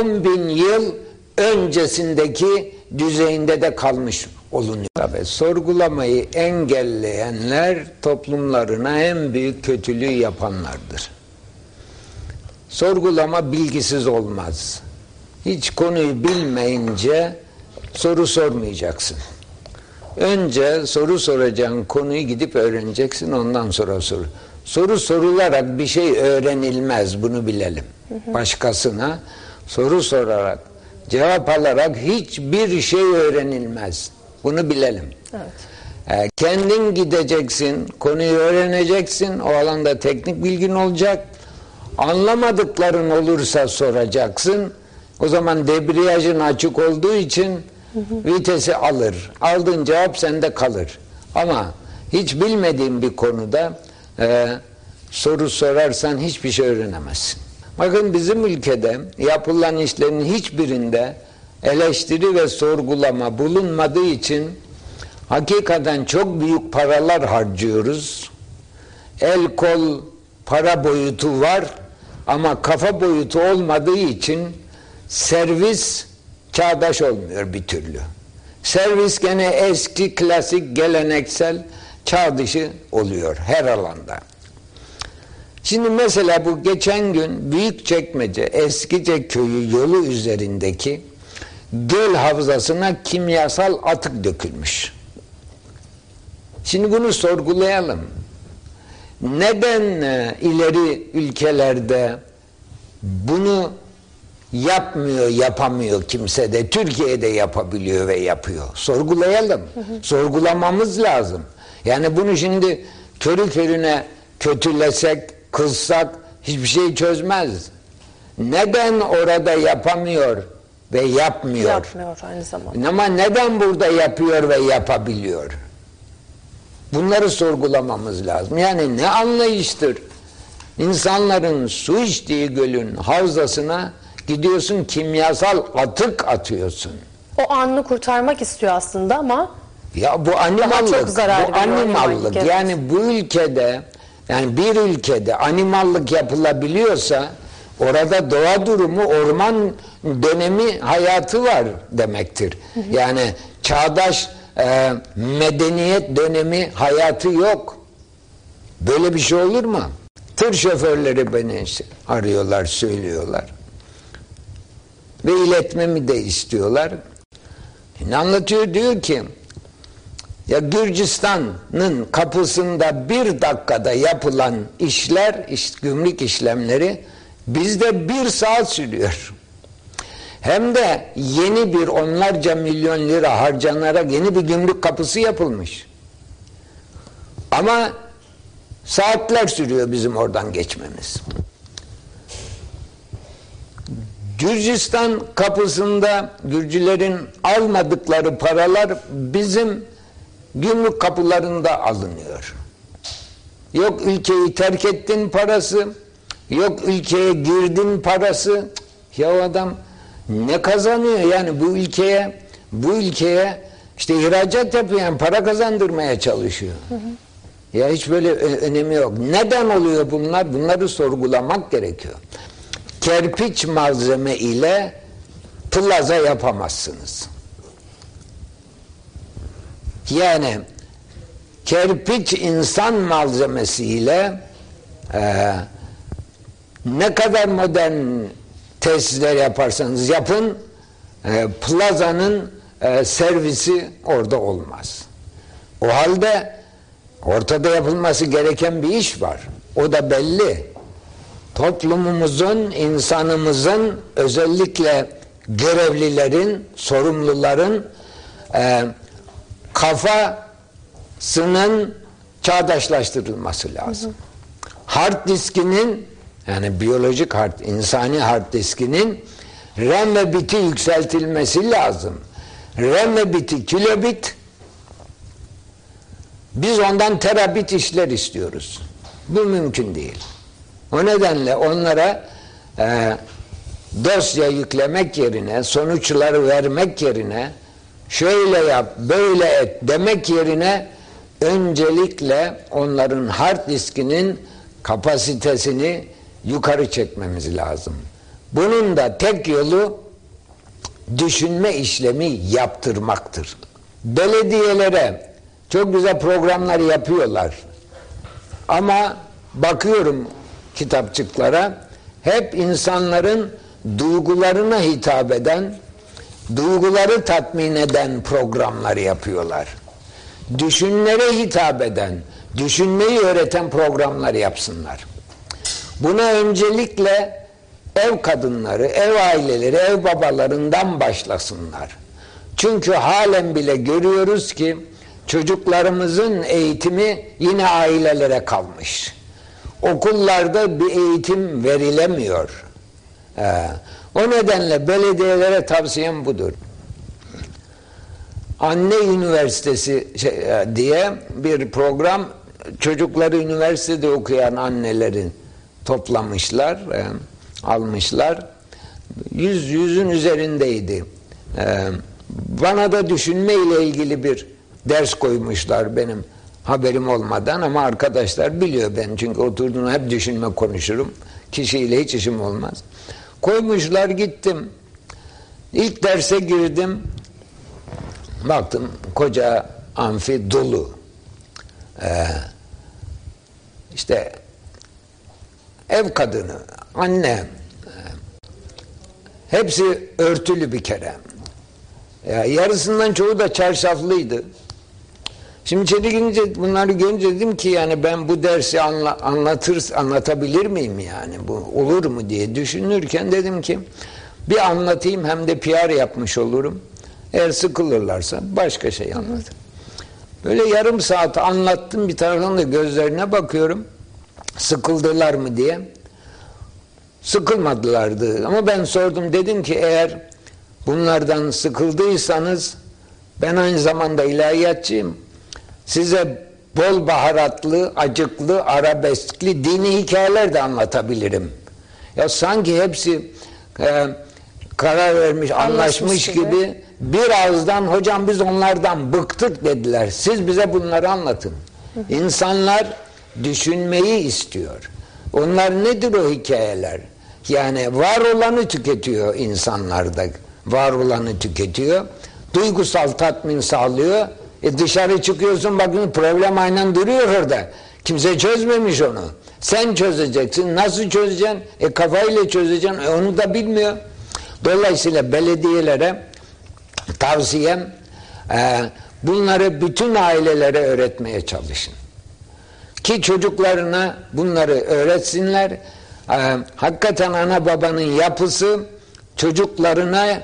[SPEAKER 1] 10 bin yıl öncesindeki düzeyinde de kalmış olunuyor. Tabii sorgulamayı engelleyenler toplumlarına en büyük kötülüğü yapanlardır. Sorgulama bilgisiz olmaz. Hiç konuyu bilmeyince soru sormayacaksın. Önce soru soracağın konuyu gidip öğreneceksin ondan sonra soru. Soru sorularak bir şey öğrenilmez bunu bilelim. Başkasına soru sorarak, cevap alarak hiçbir şey öğrenilmez. Bunu bilelim. Evet. Ee, kendin gideceksin, konuyu öğreneceksin, o alanda teknik bilgin olacak. Anlamadıkların olursa soracaksın. O zaman debriyajın açık olduğu için hı hı. vitesi alır. Aldığın cevap sende kalır. Ama hiç bilmediğin bir konuda e, soru sorarsan hiçbir şey öğrenemezsin. Bakın bizim ülkede yapılan işlerin hiçbirinde eleştiri ve sorgulama bulunmadığı için hakikaten çok büyük paralar harcıyoruz. El kol para boyutu var ama kafa boyutu olmadığı için servis çağdaş olmuyor bir türlü. Servis gene eski, klasik, geleneksel, çağ dışı oluyor her alanda. Şimdi mesela bu geçen gün Büyükçekmece Eskice köyü yolu üzerindeki göl havzasına kimyasal atık dökülmüş. Şimdi bunu sorgulayalım. Neden e, ileri ülkelerde bunu yapmıyor, yapamıyor kimse de Türkiye'de yapabiliyor ve yapıyor. Sorgulayalım. Hı hı. Sorgulamamız lazım. Yani bunu şimdi körü körüne kötülesek, kılsak hiçbir şey çözmez. Neden orada yapamıyor ve yapmıyor?
[SPEAKER 2] Yapmıyor aynı zamanda.
[SPEAKER 1] Ama neden burada yapıyor ve yapabiliyor? Bunları sorgulamamız lazım. Yani ne anlayıştır? İnsanların su içtiği gölün havzasına gidiyorsun kimyasal atık atıyorsun.
[SPEAKER 2] O anını kurtarmak istiyor aslında ama
[SPEAKER 1] ya bu animallık, bu animallık. Yani bu ülkede yani bir ülkede animallık yapılabiliyorsa orada doğa durumu, orman dönemi hayatı var demektir. Yani çağdaş e, medeniyet dönemi hayatı yok. Böyle bir şey olur mu? Tır şoförleri beni arıyorlar, söylüyorlar. Ve iletmemi de istiyorlar. Ne anlatıyor? Diyor ki ya Gürcistan'ın kapısında bir dakikada yapılan işler, iş, gümrük işlemleri bizde bir saat sürüyor. Hem de yeni bir onlarca milyon lira harcanarak yeni bir gümrük kapısı yapılmış. Ama saatler sürüyor bizim oradan geçmemiz. Gürcistan kapısında Gürcülerin almadıkları paralar bizim gümrük kapılarında alınıyor. Yok ülkeyi terk ettin parası, yok ülkeye girdin parası. Ya adam ne kazanıyor yani bu ülkeye bu ülkeye işte ihracat yapıyor yani para kazandırmaya çalışıyor. Hı hı. Ya hiç böyle önemi yok. Neden oluyor bunlar? Bunları sorgulamak gerekiyor. Kerpiç malzeme ile plaza yapamazsınız. Yani kerpiç insan malzemesiyle e, ne kadar modern tesisler yaparsanız yapın e, plazanın e, servisi orada olmaz. O halde ortada yapılması gereken bir iş var. O da belli. Toplumumuzun, insanımızın özellikle görevlilerin, sorumluların e, kafasının çağdaşlaştırılması lazım. Hı hı. Hard diskinin yani biyolojik hard, insani hard diskinin RAM ve biti yükseltilmesi lazım. RAM ve biti kilobit biz ondan terabit işler istiyoruz. Bu mümkün değil. O nedenle onlara e, dosya yüklemek yerine, sonuçları vermek yerine şöyle yap, böyle et demek yerine öncelikle onların hard diskinin kapasitesini yukarı çekmemiz lazım. Bunun da tek yolu düşünme işlemi yaptırmaktır. Belediyelere çok güzel programlar yapıyorlar. Ama bakıyorum kitapçıklara hep insanların duygularına hitap eden, duyguları tatmin eden programlar yapıyorlar. Düşünlere hitap eden, düşünmeyi öğreten programlar yapsınlar. Buna öncelikle ev kadınları, ev aileleri, ev babalarından başlasınlar. Çünkü halen bile görüyoruz ki çocuklarımızın eğitimi yine ailelere kalmış. Okullarda bir eğitim verilemiyor. Ee, o nedenle belediyelere tavsiyem budur. Anne Üniversitesi şey, e, diye bir program çocukları üniversitede okuyan annelerin toplamışlar, e, almışlar. Yüz yüzün üzerindeydi. Ee, bana da düşünme ile ilgili bir ders koymuşlar benim haberim olmadan ama arkadaşlar biliyor ben çünkü oturduğunu hep düşünme konuşurum. Kişiyle hiç işim olmaz. Koymuşlar gittim. İlk derse girdim. Baktım koca amfi dolu. Ee, işte ev kadını, anne hepsi örtülü bir kere. Ya yarısından çoğu da çarşaflıydı. Şimdi içeri bunları görünce dedim ki yani ben bu dersi anla, anlatır, anlatabilir miyim yani bu olur mu diye düşünürken dedim ki bir anlatayım hem de PR yapmış olurum. Eğer sıkılırlarsa başka şey anlatırım. Böyle yarım saat anlattım bir taraftan da gözlerine bakıyorum. Sıkıldılar mı diye. Sıkılmadılardı ama ben sordum dedim ki eğer bunlardan sıkıldıysanız ben aynı zamanda ilahiyatçıyım. Size bol baharatlı, acıklı, arabeskli dini hikayeler de anlatabilirim. Ya sanki hepsi e, karar vermiş, anlaşmış, anlaşmış gibi. gibi birazdan hocam biz onlardan bıktık dediler. Siz bize bunları anlatın. Hı hı. İnsanlar düşünmeyi istiyor. Onlar nedir o hikayeler? Yani var olanı tüketiyor insanlarda. Var olanı tüketiyor. Duygusal tatmin sağlıyor. E dışarı çıkıyorsun bakın problem aynen duruyor orada. Kimse çözmemiş onu. Sen çözeceksin. Nasıl çözeceksin? E kafayla çözeceksin. E onu da bilmiyor. Dolayısıyla belediyelere tavsiyem e, bunları bütün ailelere öğretmeye çalışın. Ki çocuklarına bunları öğretsinler. E, hakikaten ana babanın yapısı çocuklarına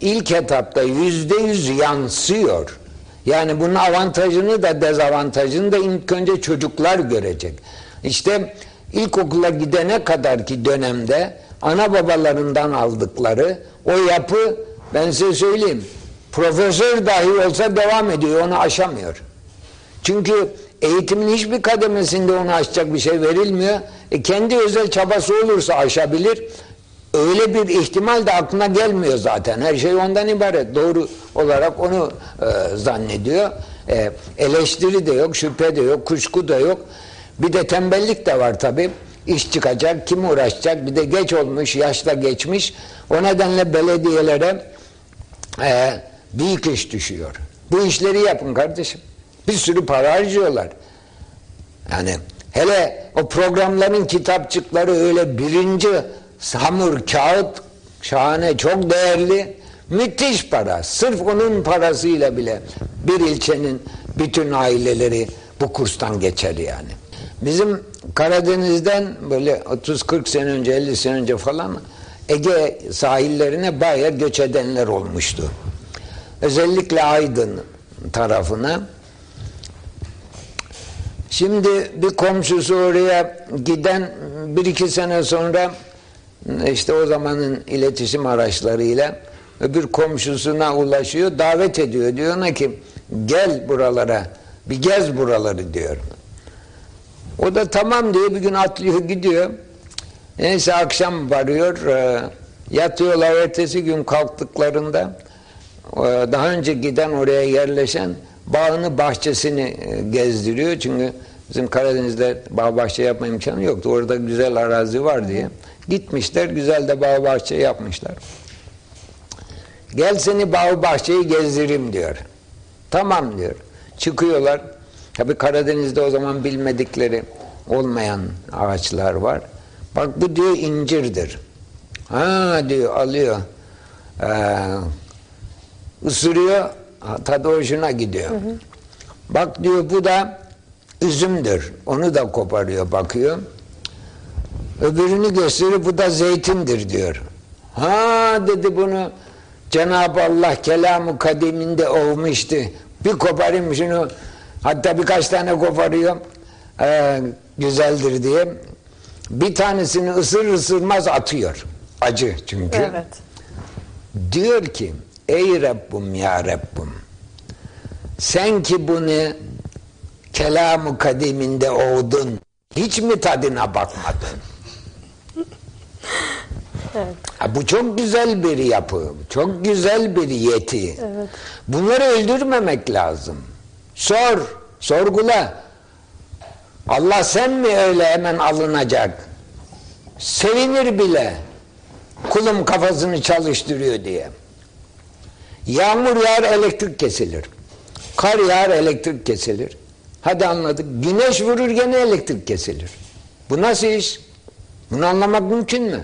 [SPEAKER 1] ilk etapta yüzde yüz yansıyor. Yani bunun avantajını da dezavantajını da ilk önce çocuklar görecek. İşte ilkokula gidene kadar ki dönemde ana babalarından aldıkları o yapı ben size söyleyeyim profesör dahi olsa devam ediyor onu aşamıyor. Çünkü eğitimin hiçbir kademesinde onu aşacak bir şey verilmiyor. E kendi özel çabası olursa aşabilir. Öyle bir ihtimal de aklına gelmiyor zaten. Her şey ondan ibaret. Doğru olarak onu e, zannediyor. E, eleştiri de yok, şüphe de yok, kuşku da yok. Bir de tembellik de var tabi. İş çıkacak, kim uğraşacak? Bir de geç olmuş, yaşta geçmiş. O nedenle belediyelere e, büyük iş düşüyor. Bu işleri yapın kardeşim. Bir sürü para harcıyorlar. Yani hele o programların kitapçıkları öyle birinci hamur, kağıt şahane, çok değerli. Müthiş para. Sırf onun parasıyla bile bir ilçenin bütün aileleri bu kurstan geçer yani. Bizim Karadeniz'den böyle 30-40 sene önce, 50 sene önce falan Ege sahillerine bayağı göç edenler olmuştu. Özellikle Aydın tarafına. Şimdi bir komşusu oraya giden bir iki sene sonra işte o zamanın iletişim araçlarıyla öbür komşusuna ulaşıyor, davet ediyor. Diyor ona ki gel buralara, bir gez buraları diyor. O da tamam diyor, bir gün atlıyor gidiyor. Neyse akşam varıyor, e, yatıyorlar ertesi gün kalktıklarında e, daha önce giden oraya yerleşen bağını bahçesini e, gezdiriyor. Çünkü bizim Karadeniz'de bağ bahçe yapma imkanı yoktu. Orada güzel arazi var diye. Gitmişler güzel de bağ bahçe yapmışlar. Gel seni bağ bahçeyi gezdireyim diyor. Tamam diyor. Çıkıyorlar. Tabi Karadeniz'de o zaman bilmedikleri olmayan ağaçlar var. Bak bu diyor incirdir. Ha diyor alıyor. Ee, ısırıyor. Tadı hoşuna gidiyor. Hı hı. Bak diyor bu da üzümdür. Onu da koparıyor bakıyor. Öbürünü gösteriyor bu da zeytindir diyor. Ha dedi bunu Cenab-ı Allah kelamı kadiminde ovmuştu. Bir koparayım şunu hatta birkaç tane koparıyor ee, güzeldir diye. Bir tanesini ısır ısırmaz atıyor. Acı çünkü. Evet. Diyor ki ey Rabbim ya Rabbim sen ki bunu kelamı kadiminde ovdun hiç mi tadına bakmadın?
[SPEAKER 2] Evet.
[SPEAKER 1] Ha, bu çok güzel bir yapı, çok güzel bir yeti. Bunları öldürmemek lazım. Sor, sorgula. Allah sen mi öyle hemen alınacak? Sevinir bile. Kulum kafasını çalıştırıyor diye. Yağmur yağar elektrik kesilir. Kar yağar elektrik kesilir. Hadi anladık. Güneş vurur gene elektrik kesilir. Bu nasıl iş? Bunu anlamak mümkün mü?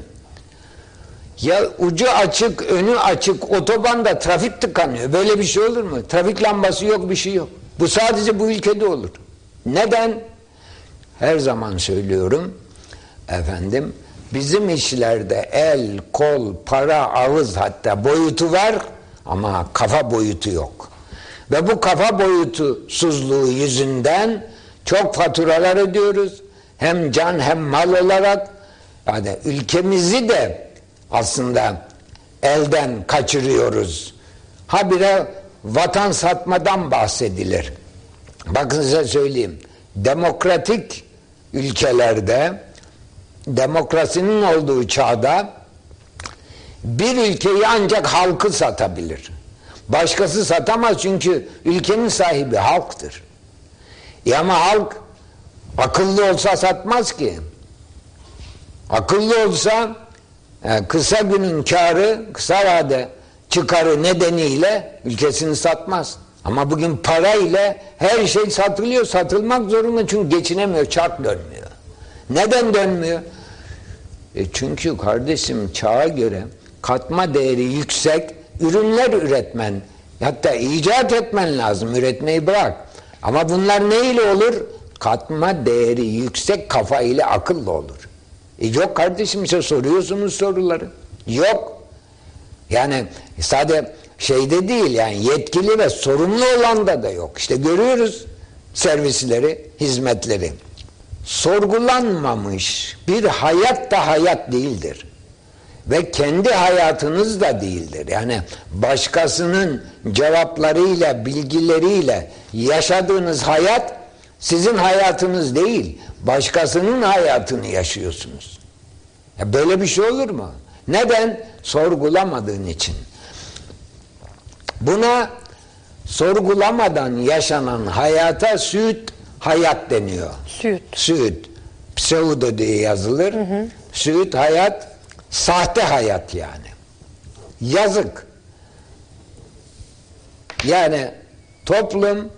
[SPEAKER 1] Ya ucu açık, önü açık otobanda trafik tıkanıyor. Böyle bir şey olur mu? Trafik lambası yok, bir şey yok. Bu sadece bu ülkede olur. Neden? Her zaman söylüyorum efendim bizim işlerde el, kol, para, ağız hatta boyutu var ama kafa boyutu yok. Ve bu kafa boyutusuzluğu yüzünden çok faturalar ödüyoruz. Hem can hem mal olarak yani ülkemizi de aslında elden kaçırıyoruz. Habire vatan satmadan bahsedilir. Bakın size söyleyeyim. Demokratik ülkelerde demokrasinin olduğu çağda bir ülkeyi ancak halkı satabilir. Başkası satamaz çünkü ülkenin sahibi halktır. E ama halk akıllı olsa satmaz ki. Akıllı olsa e, kısa günün karı, kısa vade çıkarı nedeniyle ülkesini satmaz. Ama bugün para ile her şey satılıyor, satılmak zorunda çünkü geçinemiyor, çark dönmüyor. Neden dönmüyor? E çünkü kardeşim çağa göre katma değeri yüksek ürünler üretmen, hatta icat etmen lazım, üretmeyi bırak. Ama bunlar ne ile olur? Katma değeri yüksek kafa ile akıllı olur. E yok kardeşim işte soruyorsunuz soruları. Yok. Yani sadece şeyde değil yani yetkili ve sorumlu olan da da yok. İşte görüyoruz servisleri, hizmetleri. Sorgulanmamış bir hayat da hayat değildir. Ve kendi hayatınız da değildir. Yani başkasının cevaplarıyla, bilgileriyle yaşadığınız hayat sizin hayatınız değil. Başkasının hayatını yaşıyorsunuz. Ya böyle bir şey olur mu? Neden? Sorgulamadığın için. Buna sorgulamadan yaşanan hayata süt hayat deniyor.
[SPEAKER 2] Süt.
[SPEAKER 1] Süt. Pseudo diye yazılır. Hı hı. Süt hayat sahte hayat yani. Yazık. Yani toplum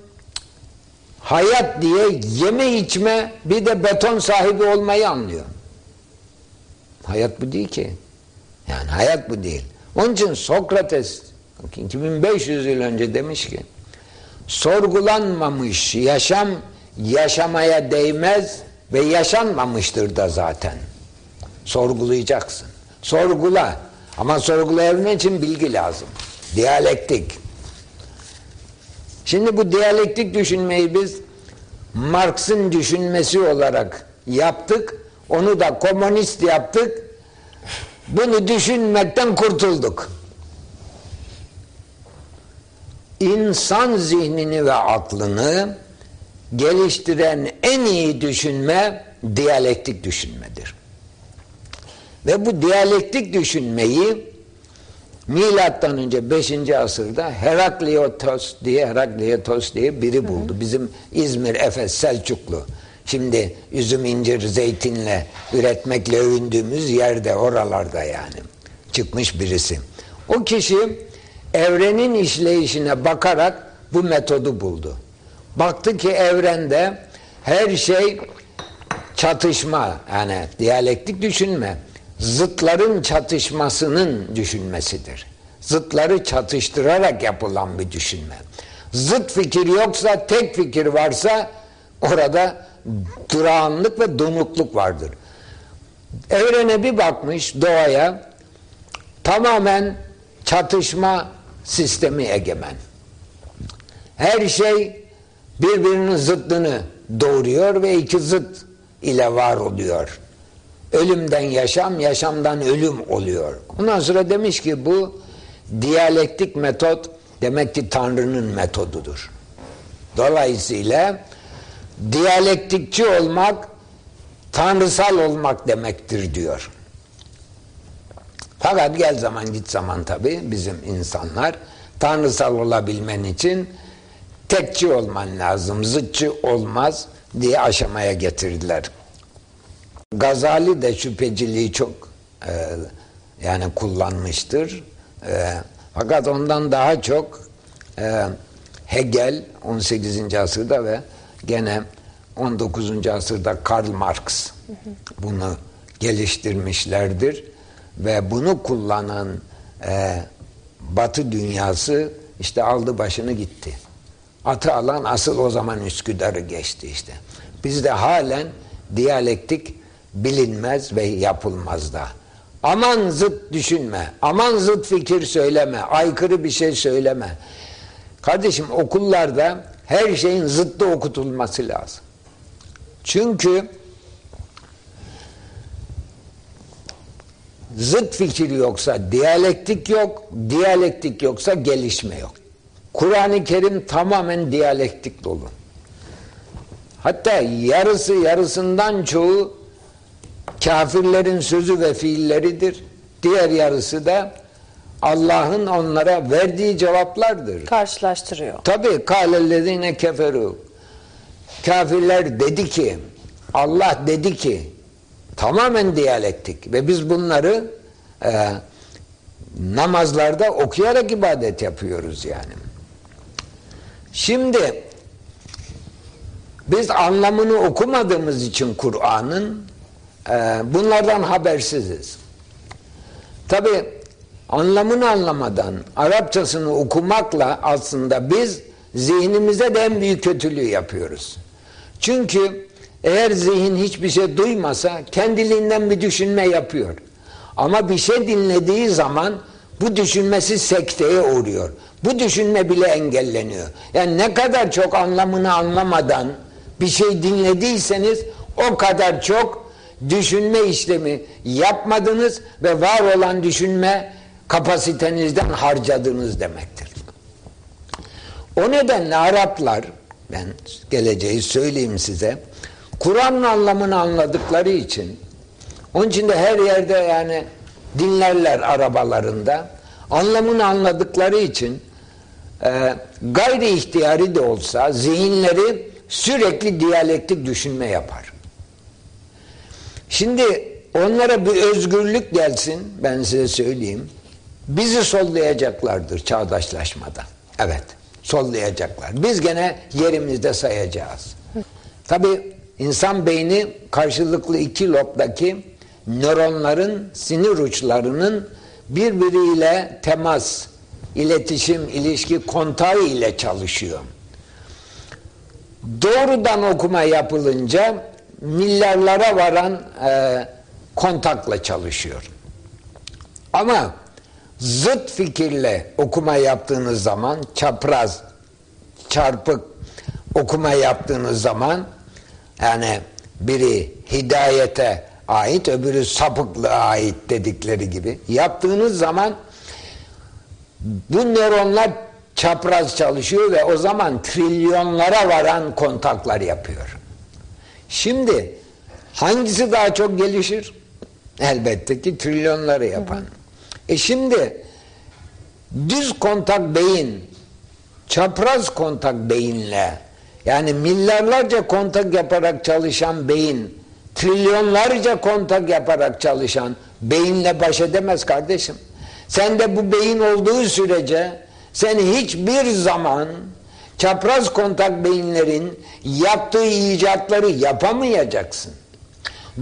[SPEAKER 1] hayat diye yeme içme bir de beton sahibi olmayı anlıyor. Hayat bu değil ki. Yani hayat bu değil. Onun için Sokrates 2500 yıl önce demiş ki sorgulanmamış yaşam yaşamaya değmez ve yaşanmamıştır da zaten. Sorgulayacaksın. Sorgula. Ama sorgulayabilmen için bilgi lazım. Diyalektik. Şimdi bu diyalektik düşünmeyi biz Marx'ın düşünmesi olarak yaptık. Onu da komünist yaptık. Bunu düşünmekten kurtulduk. İnsan zihnini ve aklını geliştiren en iyi düşünme diyalektik düşünmedir. Ve bu diyalektik düşünmeyi milattan önce 5. asırda Herakleitos diye Herakleitos diye biri buldu. Hı hı. Bizim İzmir, Efes, Selçuklu. Şimdi üzüm, incir, zeytinle üretmekle övündüğümüz yerde oralarda yani çıkmış birisi. O kişi evrenin işleyişine bakarak bu metodu buldu. Baktı ki evrende her şey çatışma yani diyalektik düşünme zıtların çatışmasının düşünmesidir. Zıtları çatıştırarak yapılan bir düşünme. Zıt fikir yoksa tek fikir varsa orada durağanlık ve donukluk vardır. Evrene bir bakmış doğaya tamamen çatışma sistemi egemen. Her şey birbirinin zıttını doğuruyor ve iki zıt ile var oluyor. Ölümden yaşam, yaşamdan ölüm oluyor. Ondan sonra demiş ki bu diyalektik metot demek ki Tanrı'nın metodudur. Dolayısıyla diyalektikçi olmak tanrısal olmak demektir diyor. Fakat gel zaman git zaman tabi bizim insanlar tanrısal olabilmen için tekçi olman lazım, zıtçı olmaz diye aşamaya getirdiler. Gazali de şüpheciliği çok e, yani kullanmıştır. E, fakat ondan daha çok e, Hegel 18. asırda ve gene 19. asırda Karl Marx bunu geliştirmişlerdir ve bunu kullanan e, Batı dünyası işte aldı başını gitti. Atı alan asıl o zaman Üsküdar'ı geçti işte. Bizde halen diyalektik bilinmez ve yapılmaz da. Aman zıt düşünme, aman zıt fikir söyleme, aykırı bir şey söyleme. Kardeşim okullarda her şeyin zıttı okutulması lazım. Çünkü zıt fikir yoksa diyalektik yok, diyalektik yoksa gelişme yok. Kur'an-ı Kerim tamamen diyalektik dolu. Hatta yarısı yarısından çoğu kafirlerin sözü ve fiilleridir. Diğer yarısı da Allah'ın onlara verdiği cevaplardır.
[SPEAKER 2] Karşılaştırıyor.
[SPEAKER 1] Tabi kâlellezîne keferu. Kafirler dedi ki, Allah dedi ki, tamamen diyalektik ve biz bunları e, namazlarda okuyarak ibadet yapıyoruz yani. Şimdi biz anlamını okumadığımız için Kur'an'ın bunlardan habersiziz. Tabi anlamını anlamadan Arapçasını okumakla aslında biz zihnimize de en büyük kötülüğü yapıyoruz. Çünkü eğer zihin hiçbir şey duymasa kendiliğinden bir düşünme yapıyor. Ama bir şey dinlediği zaman bu düşünmesi sekteye uğruyor. Bu düşünme bile engelleniyor. Yani ne kadar çok anlamını anlamadan bir şey dinlediyseniz o kadar çok düşünme işlemi yapmadınız ve var olan düşünme kapasitenizden harcadınız demektir. O nedenle Araplar ben geleceği söyleyeyim size Kur'an'ın anlamını anladıkları için onun için de her yerde yani dinlerler arabalarında anlamını anladıkları için e, gayri ihtiyari de olsa zihinleri sürekli diyalektik düşünme yapar. Şimdi onlara bir özgürlük gelsin ben size söyleyeyim. Bizi sollayacaklardır çağdaşlaşmada. Evet sollayacaklar. Biz gene yerimizde sayacağız. Tabi insan beyni karşılıklı iki lobdaki nöronların sinir uçlarının birbiriyle temas, iletişim, ilişki kontağı ile çalışıyor. Doğrudan okuma yapılınca milyarlara varan e, kontakla çalışıyor. Ama zıt fikirle okuma yaptığınız zaman çapraz, çarpık okuma yaptığınız zaman yani biri hidayete ait öbürü sapıklığa ait dedikleri gibi yaptığınız zaman bu nöronlar çapraz çalışıyor ve o zaman trilyonlara varan kontaklar yapıyor. Şimdi hangisi daha çok gelişir? Elbette ki trilyonları yapan. Hı hı. E şimdi düz kontak beyin çapraz kontak beyinle yani milyarlarca kontak yaparak çalışan beyin trilyonlarca kontak yaparak çalışan beyinle baş edemez kardeşim. Sen de bu beyin olduğu sürece sen hiçbir zaman çapraz kontak beyinlerin yaptığı icatları yapamayacaksın.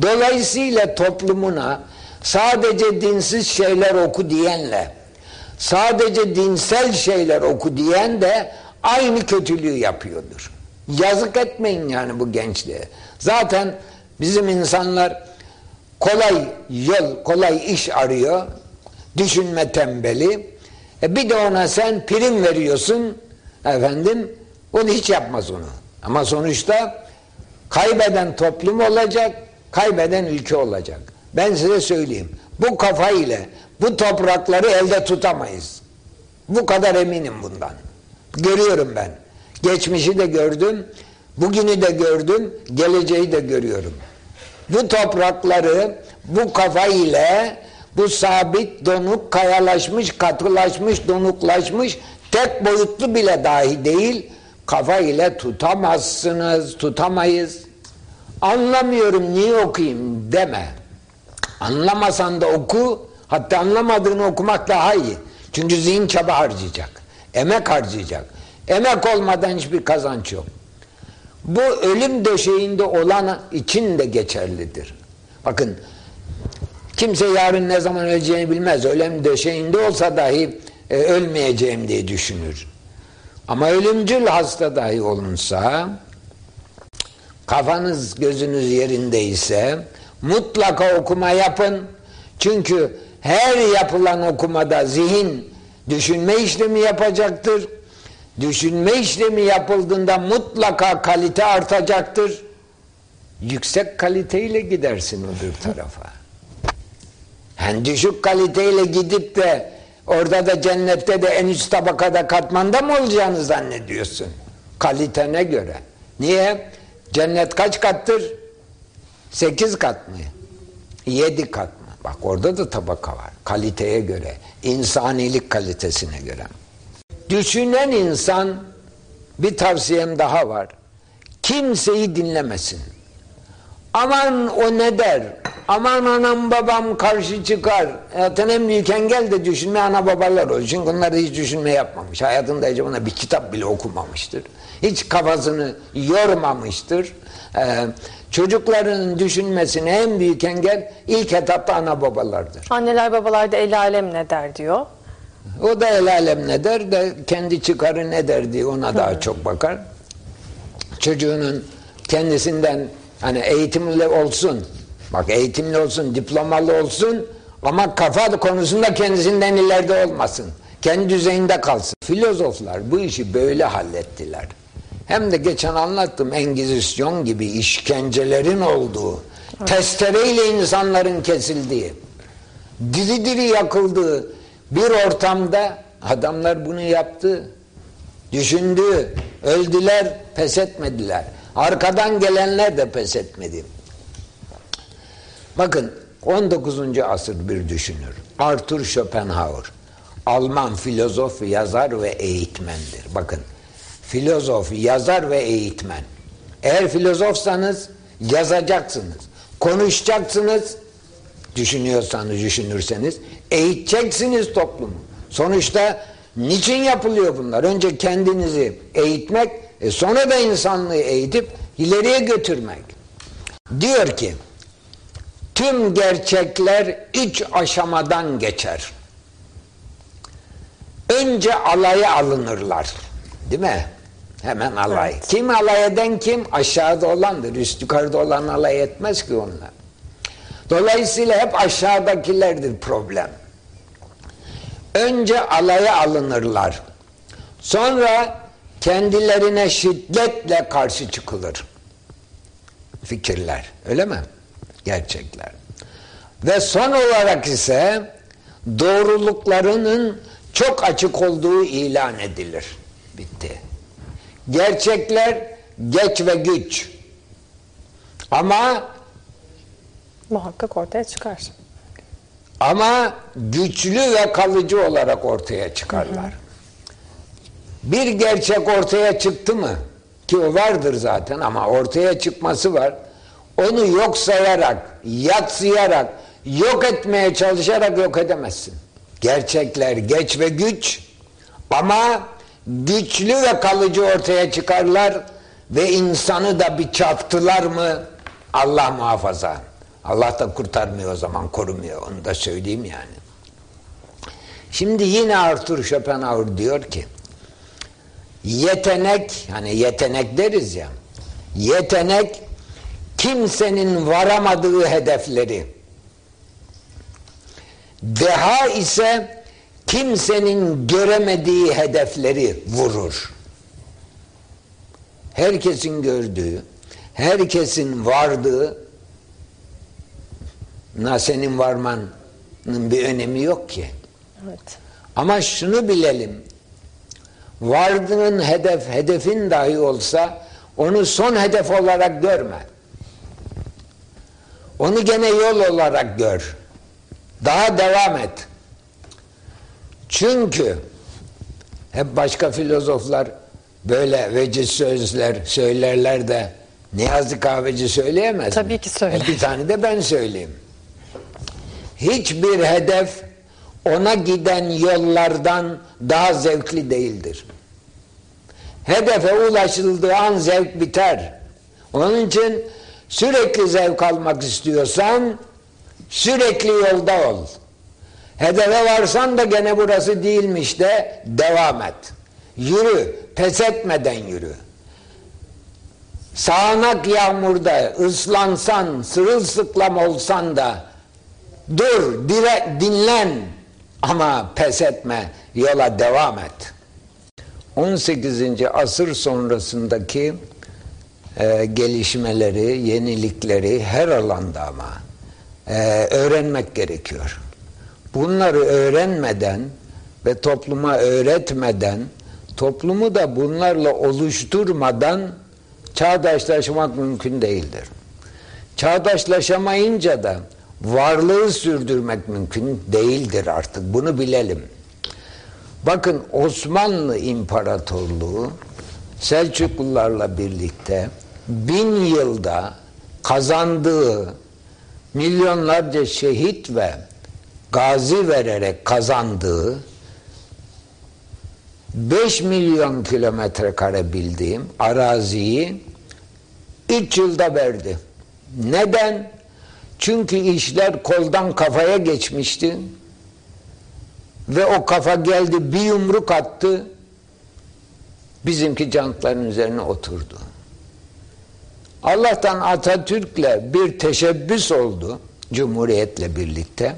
[SPEAKER 1] Dolayısıyla toplumuna sadece dinsiz şeyler oku diyenle sadece dinsel şeyler oku diyen de aynı kötülüğü yapıyordur. Yazık etmeyin yani bu gençliğe. Zaten bizim insanlar kolay yol, kolay iş arıyor. Düşünme tembeli. E bir de ona sen prim veriyorsun efendim onu hiç yapmaz onu. Ama sonuçta kaybeden toplum olacak, kaybeden ülke olacak. Ben size söyleyeyim. Bu kafa ile bu toprakları elde tutamayız. Bu kadar eminim bundan. Görüyorum ben. Geçmişi de gördüm, bugünü de gördüm, geleceği de görüyorum. Bu toprakları bu kafa ile Bu sabit, donuk, kayalaşmış, katılaşmış, donuklaşmış, tek boyutlu bile dahi değil, kafa ile tutamazsınız, tutamayız. Anlamıyorum, niye okuyayım deme. Anlamasan da oku, hatta anlamadığını okumak daha iyi. Çünkü zihin çaba harcayacak, emek harcayacak. Emek olmadan hiçbir kazanç yok. Bu ölüm döşeğinde olan için de geçerlidir. Bakın kimse yarın ne zaman öleceğini bilmez. Ölüm döşeğinde olsa dahi e, ölmeyeceğim diye düşünür. Ama ölümcül hasta dahi olunsa kafanız gözünüz yerindeyse mutlaka okuma yapın. Çünkü her yapılan okumada zihin düşünme işlemi yapacaktır. Düşünme işlemi yapıldığında mutlaka kalite artacaktır. Yüksek kaliteyle gidersin öbür tarafa. Yani düşük kaliteyle gidip de orada da cennette de en üst tabakada katmanda mı olacağını zannediyorsun? Kalitene göre. Niye? Cennet kaç kattır? Sekiz kat mı? Yedi kat mı? Bak orada da tabaka var. Kaliteye göre. insanilik kalitesine göre. Düşünen insan bir tavsiyem daha var. Kimseyi dinlemesin. Aman o ne der? Aman anam babam karşı çıkar. Zaten en büyük engel de düşünme ana babalar olur. Çünkü onlar hiç düşünme yapmamış. Hayatında hiç ona bir kitap bile okumamıştır. Hiç kafasını yormamıştır. Ee, çocukların düşünmesine en büyük engel ilk etapta ana babalardır.
[SPEAKER 2] Anneler babalar da el alem ne der diyor.
[SPEAKER 1] O da el alem ne der de kendi çıkarı ne der diye ona daha çok bakar. Çocuğunun kendisinden hani eğitimli olsun, bak eğitimli olsun, diplomalı olsun ama kafa konusunda kendisinden ileride olmasın. Kendi düzeyinde kalsın. Filozoflar bu işi böyle hallettiler. Hem de geçen anlattım Engizisyon gibi işkencelerin olduğu, testereyle insanların kesildiği, diri diri yakıldığı bir ortamda adamlar bunu yaptı. Düşündü, öldüler, pes etmediler. Arkadan gelenler de pes etmedi. Bakın 19. asır bir düşünür. Arthur Schopenhauer. Alman filozof, yazar ve eğitmendir. Bakın filozof, yazar ve eğitmen. Eğer filozofsanız yazacaksınız. Konuşacaksınız. Düşünüyorsanız, düşünürseniz. Eğiteceksiniz toplumu. Sonuçta niçin yapılıyor bunlar? Önce kendinizi eğitmek, e sonra da insanlığı eğitip ileriye götürmek. Diyor ki, tüm gerçekler üç aşamadan geçer. Önce alaya alınırlar. Değil mi? Hemen alay. Evet. Kim alay eden kim? Aşağıda olandır. Üst yukarıda olan alay etmez ki onlar. Dolayısıyla hep aşağıdakilerdir problem. Önce alaya alınırlar. Sonra kendilerine şiddetle karşı çıkılır. Fikirler. Öyle mi? Gerçekler. Ve son olarak ise doğruluklarının çok açık olduğu ilan edilir. Bitti. Gerçekler geç ve güç. Ama
[SPEAKER 2] muhakkak ortaya çıkar.
[SPEAKER 1] Ama güçlü ve kalıcı olarak ortaya çıkarlar. Hı hı. Bir gerçek ortaya çıktı mı ki o vardır zaten ama ortaya çıkması var. Onu yok sayarak, yatsıyarak, yok etmeye çalışarak yok edemezsin. Gerçekler geç ve güç ama güçlü ve kalıcı ortaya çıkarlar ve insanı da bir çarptılar mı Allah muhafaza. Allah da kurtarmıyor o zaman, korumuyor. Onu da söyleyeyim yani. Şimdi yine Arthur Schopenhauer diyor ki yetenek, hani yetenek deriz ya yetenek kimsenin varamadığı hedefleri deha ise kimsenin göremediği hedefleri vurur. Herkesin gördüğü, herkesin vardığı na senin varmanın bir önemi yok ki. Evet. Ama şunu bilelim. Vardığın hedef, hedefin dahi olsa onu son hedef olarak görme. Onu gene yol olarak gör. Daha devam et. Çünkü hep başka filozoflar böyle veciz sözler söylerler de Niyazi Kahveci söyleyemez
[SPEAKER 2] Tabii
[SPEAKER 1] mi?
[SPEAKER 2] ki söyler.
[SPEAKER 1] Bir tane de ben söyleyeyim. Hiçbir hedef ona giden yollardan daha zevkli değildir. Hedefe ulaşıldığı an zevk biter. Onun için sürekli zevk almak istiyorsan sürekli yolda ol. Hedefe varsan da gene burası değilmiş de devam et. Yürü, pes etmeden yürü. Sağanak yağmurda ıslansan, sırılsıklam olsan da dur, dire, dinlen ama pes etme, yola devam et. 18. asır sonrasındaki e, gelişmeleri, yenilikleri her alanda ama e, öğrenmek gerekiyor. Bunları öğrenmeden ve topluma öğretmeden, toplumu da bunlarla oluşturmadan çağdaşlaşmak mümkün değildir. Çağdaşlaşamayınca da varlığı sürdürmek mümkün değildir artık. Bunu bilelim. Bakın Osmanlı İmparatorluğu Selçuklularla birlikte bin yılda kazandığı milyonlarca şehit ve gazi vererek kazandığı 5 milyon kilometre kare bildiğim araziyi 3 yılda verdi. Neden? Çünkü işler koldan kafaya geçmişti. Ve o kafa geldi bir yumruk attı. Bizimki cantların üzerine oturdu. Allah'tan Atatürk'le bir teşebbüs oldu Cumhuriyet'le birlikte.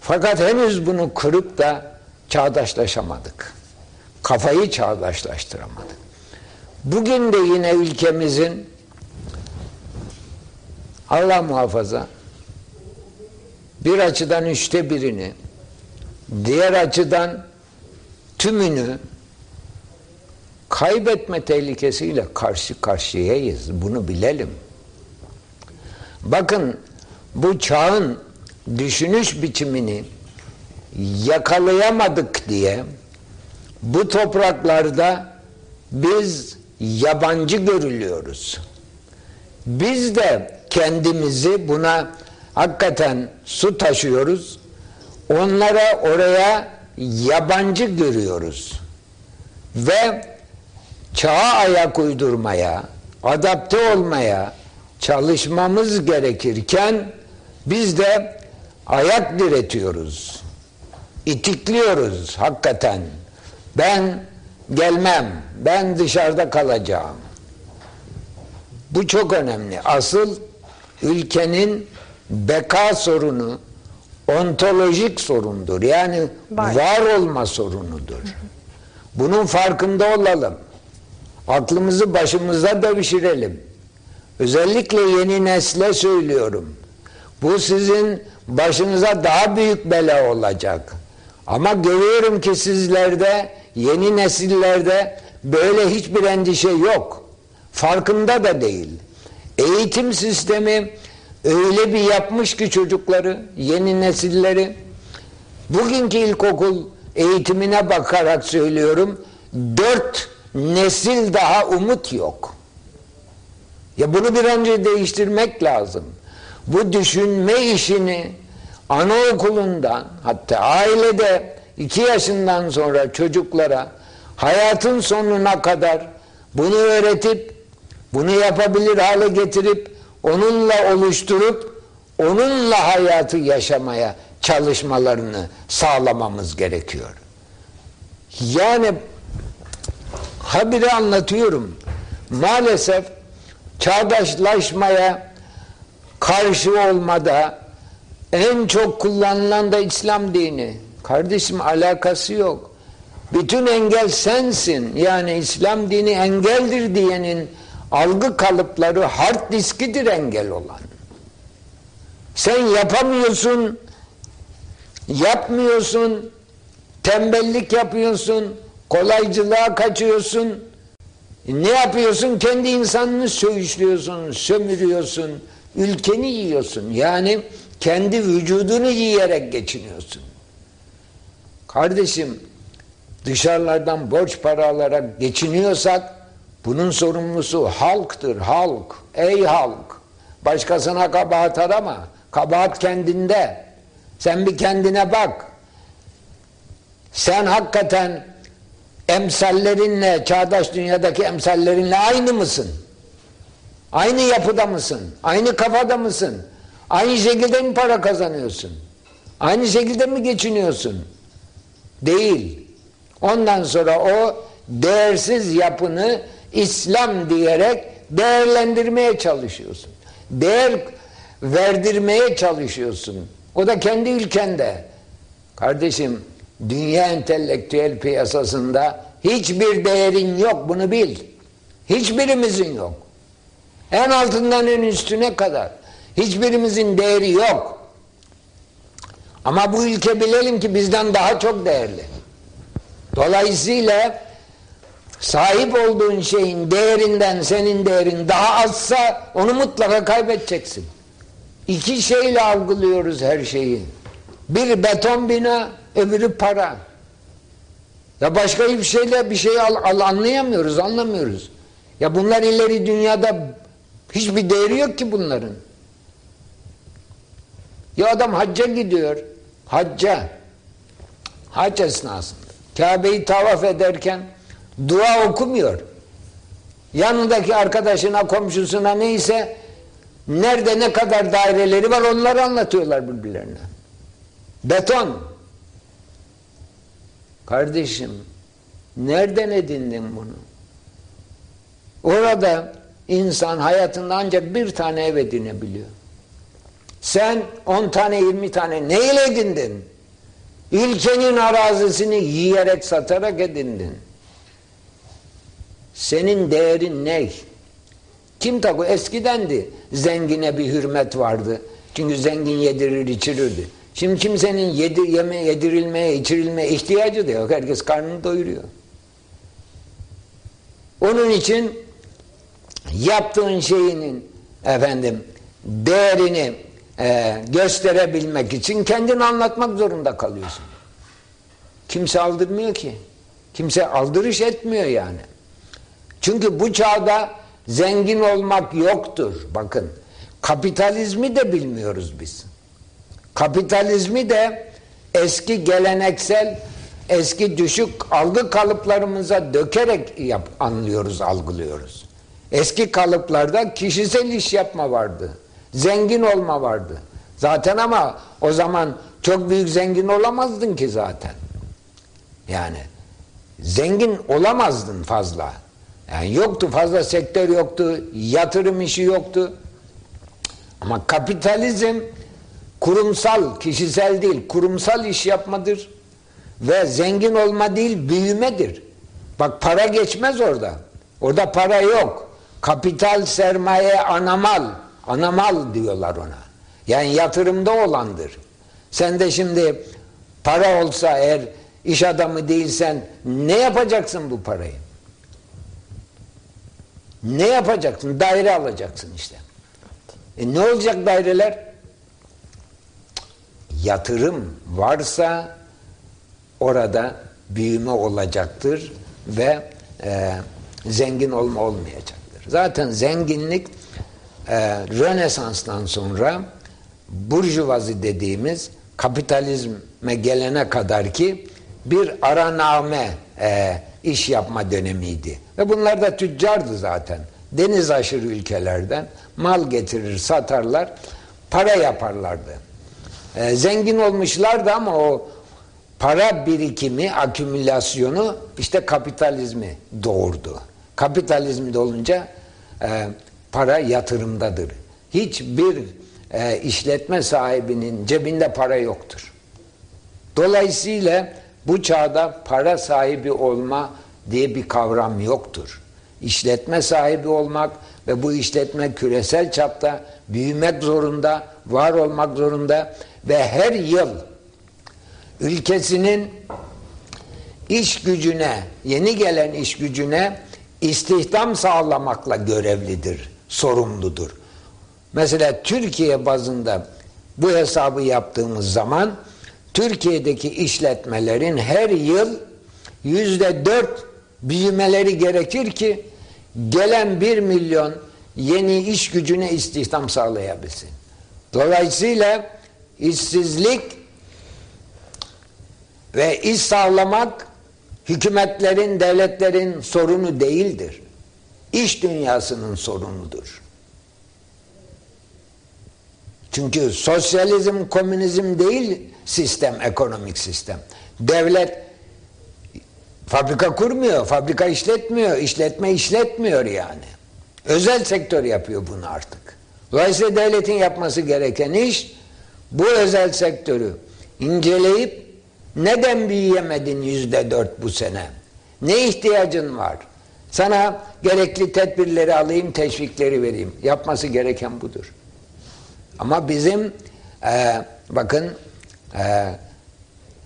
[SPEAKER 1] Fakat henüz bunu kırıp da çağdaşlaşamadık. Kafayı çağdaşlaştıramadık. Bugün de yine ülkemizin Allah muhafaza bir açıdan üçte birini diğer açıdan tümünü kaybetme tehlikesiyle karşı karşıyayız. Bunu bilelim. Bakın bu çağın düşünüş biçimini yakalayamadık diye bu topraklarda biz yabancı görülüyoruz. Biz de kendimizi buna hakikaten su taşıyoruz. Onlara oraya yabancı görüyoruz. Ve çağa ayak uydurmaya, adapte olmaya çalışmamız gerekirken biz de ayak diretiyoruz. İtikliyoruz hakikaten. Ben gelmem, ben dışarıda kalacağım. Bu çok önemli. Asıl ülkenin beka sorunu ontolojik sorundur. Yani
[SPEAKER 2] Var.
[SPEAKER 1] var olma sorunudur. Bunun farkında olalım. Aklımızı başımıza devşirelim. Özellikle yeni nesle söylüyorum. Bu sizin başınıza daha büyük bela olacak. Ama görüyorum ki sizlerde, yeni nesillerde böyle hiçbir endişe yok. Farkında da değil. Eğitim sistemi öyle bir yapmış ki çocukları, yeni nesilleri, bugünkü ilkokul eğitimine bakarak söylüyorum, dört nesil daha umut yok. Ya bunu bir önce değiştirmek lazım. Bu düşünme işini anaokulundan hatta ailede iki yaşından sonra çocuklara hayatın sonuna kadar bunu öğretip bunu yapabilir hale getirip onunla oluşturup onunla hayatı yaşamaya çalışmalarını sağlamamız gerekiyor. Yani habire anlatıyorum. Maalesef çağdaşlaşmaya karşı olmada en çok kullanılan da İslam dini. Kardeşim alakası yok. Bütün engel sensin. Yani İslam dini engeldir diyenin algı kalıpları hard diskidir engel olan. Sen yapamıyorsun, yapmıyorsun, tembellik yapıyorsun, kolaycılığa kaçıyorsun. Ne yapıyorsun? Kendi insanını söğüşlüyorsun, sömürüyorsun, ülkeni yiyorsun. Yani kendi vücudunu yiyerek geçiniyorsun. Kardeşim dışarılardan borç para alarak geçiniyorsak bunun sorumlusu halktır, halk. Ey halk! Başkasına kabahat arama. Kabahat kendinde. Sen bir kendine bak. Sen hakikaten emsallerinle, çağdaş dünyadaki emsallerinle aynı mısın? Aynı yapıda mısın? Aynı kafada mısın? Aynı şekilde mi para kazanıyorsun? Aynı şekilde mi geçiniyorsun? Değil. Ondan sonra o değersiz yapını İslam diyerek değerlendirmeye çalışıyorsun. Değer verdirmeye çalışıyorsun. O da kendi ülkende. Kardeşim dünya entelektüel piyasasında hiçbir değerin yok bunu bil. Hiçbirimizin yok. En altından en üstüne kadar. Hiçbirimizin değeri yok. Ama bu ülke bilelim ki bizden daha çok değerli. Dolayısıyla sahip olduğun şeyin değerinden senin değerin daha azsa onu mutlaka kaybedeceksin. İki şeyle algılıyoruz her şeyi. Bir beton bina, öbürü para. Ya başka bir şeyle bir şey al, al, anlayamıyoruz, anlamıyoruz. Ya bunlar ileri dünyada hiçbir değeri yok ki bunların. Ya adam hacca gidiyor. Hacca. Hac esnasında. Kabe'yi tavaf ederken dua okumuyor. Yanındaki arkadaşına, komşusuna neyse nerede ne kadar daireleri var onları anlatıyorlar birbirlerine. Beton. Kardeşim nereden edindin bunu? Orada insan hayatında ancak bir tane ev edinebiliyor. Sen on tane yirmi tane neyle edindin? Ülkenin arazisini yiyerek satarak edindin. Senin değerin ne? Kim taku? Eskidendi. Zengine bir hürmet vardı. Çünkü zengin yedirir içirirdi. Şimdi kimsenin yedi, yeme, yedirilmeye, içirilmeye ihtiyacı da yok. Herkes karnını doyuruyor. Onun için yaptığın şeyinin efendim değerini e, gösterebilmek için kendini anlatmak zorunda kalıyorsun. Kimse aldırmıyor ki. Kimse aldırış etmiyor yani. Çünkü bu çağda zengin olmak yoktur. Bakın kapitalizmi de bilmiyoruz biz. Kapitalizmi de eski geleneksel, eski düşük algı kalıplarımıza dökerek yap, anlıyoruz, algılıyoruz. Eski kalıplarda kişisel iş yapma vardı. Zengin olma vardı. Zaten ama o zaman çok büyük zengin olamazdın ki zaten. Yani zengin olamazdın fazla. Yani yoktu fazla sektör yoktu, yatırım işi yoktu. Ama kapitalizm kurumsal, kişisel değil, kurumsal iş yapmadır. Ve zengin olma değil, büyümedir. Bak para geçmez orada. Orada para yok. Kapital, sermaye, anamal. Anamal diyorlar ona. Yani yatırımda olandır. Sen de şimdi para olsa eğer iş adamı değilsen ne yapacaksın bu parayı? Ne yapacaksın? Daire alacaksın işte. E ne olacak daireler? Yatırım varsa orada büyüme olacaktır ve e, zengin olma olmayacaktır. Zaten zenginlik e, Rönesans'tan sonra burjuvazi dediğimiz kapitalizme gelene kadar ki bir araname e, iş yapma dönemiydi. Ve bunlar da tüccardı zaten. Deniz aşırı ülkelerden mal getirir, satarlar, para yaparlardı. E, zengin olmuşlardı ama o para birikimi, akümülasyonu işte kapitalizmi doğurdu. Kapitalizmi de olunca e, para yatırımdadır. Hiçbir e, işletme sahibinin cebinde para yoktur. Dolayısıyla bu çağda para sahibi olma diye bir kavram yoktur. İşletme sahibi olmak ve bu işletme küresel çapta büyümek zorunda, var olmak zorunda ve her yıl ülkesinin iş gücüne, yeni gelen iş gücüne istihdam sağlamakla görevlidir, sorumludur. Mesela Türkiye bazında bu hesabı yaptığımız zaman Türkiye'deki işletmelerin her yıl yüzde dört büyümeleri gerekir ki gelen bir milyon yeni iş gücüne istihdam sağlayabilsin. Dolayısıyla işsizlik ve iş sağlamak hükümetlerin, devletlerin sorunu değildir. İş dünyasının sorunudur. Çünkü sosyalizm, komünizm değil sistem, ekonomik sistem. Devlet fabrika kurmuyor, fabrika işletmiyor, işletme işletmiyor yani. Özel sektör yapıyor bunu artık. Dolayısıyla devletin yapması gereken iş bu özel sektörü inceleyip neden büyüyemedin yüzde dört bu sene? Ne ihtiyacın var? Sana gerekli tedbirleri alayım, teşvikleri vereyim. Yapması gereken budur. Ama bizim e, bakın e,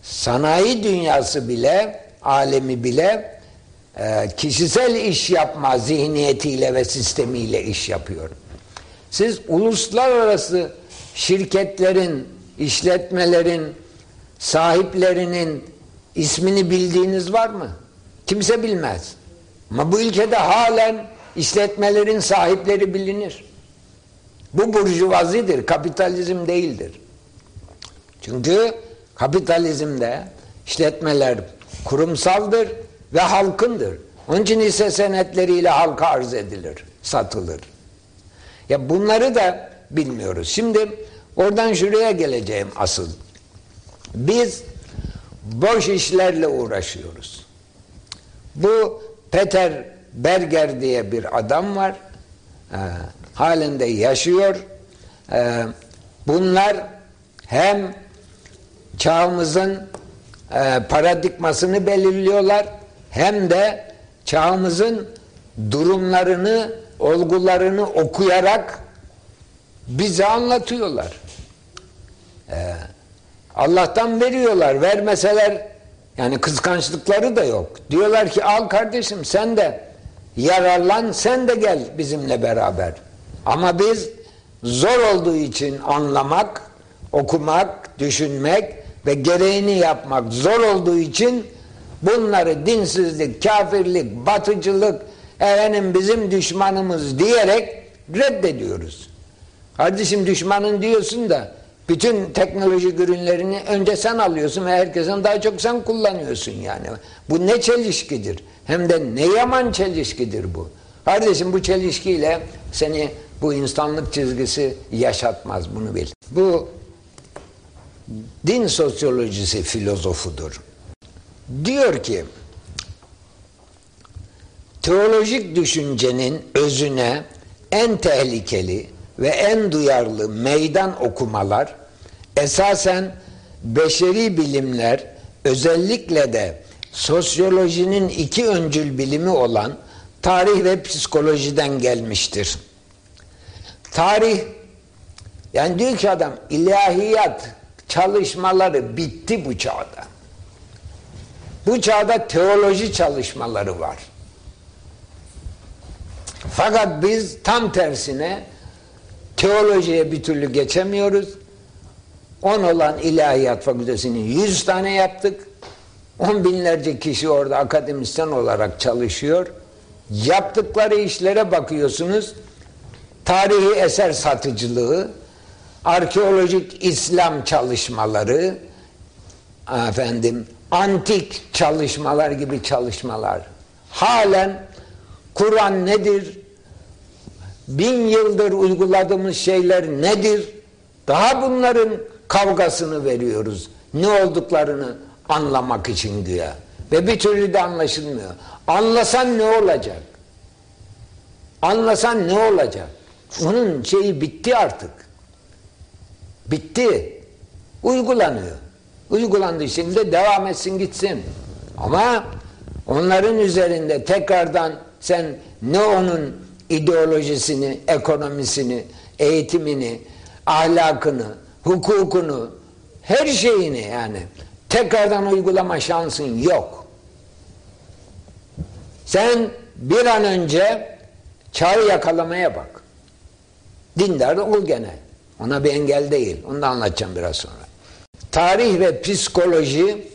[SPEAKER 1] sanayi dünyası bile, alemi bile e, kişisel iş yapma zihniyetiyle ve sistemiyle iş yapıyor. Siz uluslararası şirketlerin, işletmelerin, sahiplerinin ismini bildiğiniz var mı? Kimse bilmez. Ama bu ülkede halen işletmelerin sahipleri bilinir. Bu burjuvazidir, kapitalizm değildir. Çünkü kapitalizmde işletmeler kurumsaldır ve halkındır. Onun için hisse senetleriyle halka arz edilir, satılır. Ya bunları da bilmiyoruz. Şimdi oradan şuraya geleceğim asıl. Biz boş işlerle uğraşıyoruz. Bu Peter Berger diye bir adam var. Ee, halinde yaşıyor. Ee, bunlar hem çağımızın e, paradigmasını belirliyorlar hem de çağımızın durumlarını, olgularını okuyarak bize anlatıyorlar. Ee, Allah'tan veriyorlar. Vermeseler yani kıskançlıkları da yok. Diyorlar ki al kardeşim sen de yararlan sen de gel bizimle beraber. Ama biz zor olduğu için anlamak, okumak, düşünmek ve gereğini yapmak zor olduğu için bunları dinsizlik, kafirlik, batıcılık, efendim bizim düşmanımız diyerek reddediyoruz. Kardeşim düşmanın diyorsun da bütün teknoloji ürünlerini önce sen alıyorsun ve herkesten daha çok sen kullanıyorsun yani. Bu ne çelişkidir? Hem de ne yaman çelişkidir bu. Kardeşim bu çelişkiyle seni bu insanlık çizgisi yaşatmaz bunu bil. Bu din sosyolojisi filozofudur. Diyor ki teolojik düşüncenin özüne en tehlikeli ve en duyarlı meydan okumalar esasen beşeri bilimler özellikle de sosyolojinin iki öncül bilimi olan tarih ve psikolojiden gelmiştir. Tarih yani diyor ki adam ilahiyat çalışmaları bitti bu çağda. Bu çağda teoloji çalışmaları var. Fakat biz tam tersine teolojiye bir türlü geçemiyoruz. On olan ilahiyat fakültesini yüz tane yaptık. On binlerce kişi orada akademisyen olarak çalışıyor. Yaptıkları işlere bakıyorsunuz. Tarihi eser satıcılığı, arkeolojik İslam çalışmaları, efendim antik çalışmalar gibi çalışmalar. Halen Kur'an nedir? Bin yıldır uyguladığımız şeyler nedir? Daha bunların kavgasını veriyoruz. Ne olduklarını anlamak için güya. Ve bir türlü de anlaşılmıyor. Anlasan ne olacak? Anlasan ne olacak? Onun şeyi bitti artık. Bitti. Uygulanıyor. Uygulandığı şimdi devam etsin gitsin. Ama onların üzerinde tekrardan sen ne onun ideolojisini, ekonomisini, eğitimini, ahlakını, hukukunu, her şeyini yani tekrardan uygulama şansın yok. Sen bir an önce çağı yakalamaya bak. Dindar ol gene. Ona bir engel değil. Onu da anlatacağım biraz sonra. Tarih ve psikoloji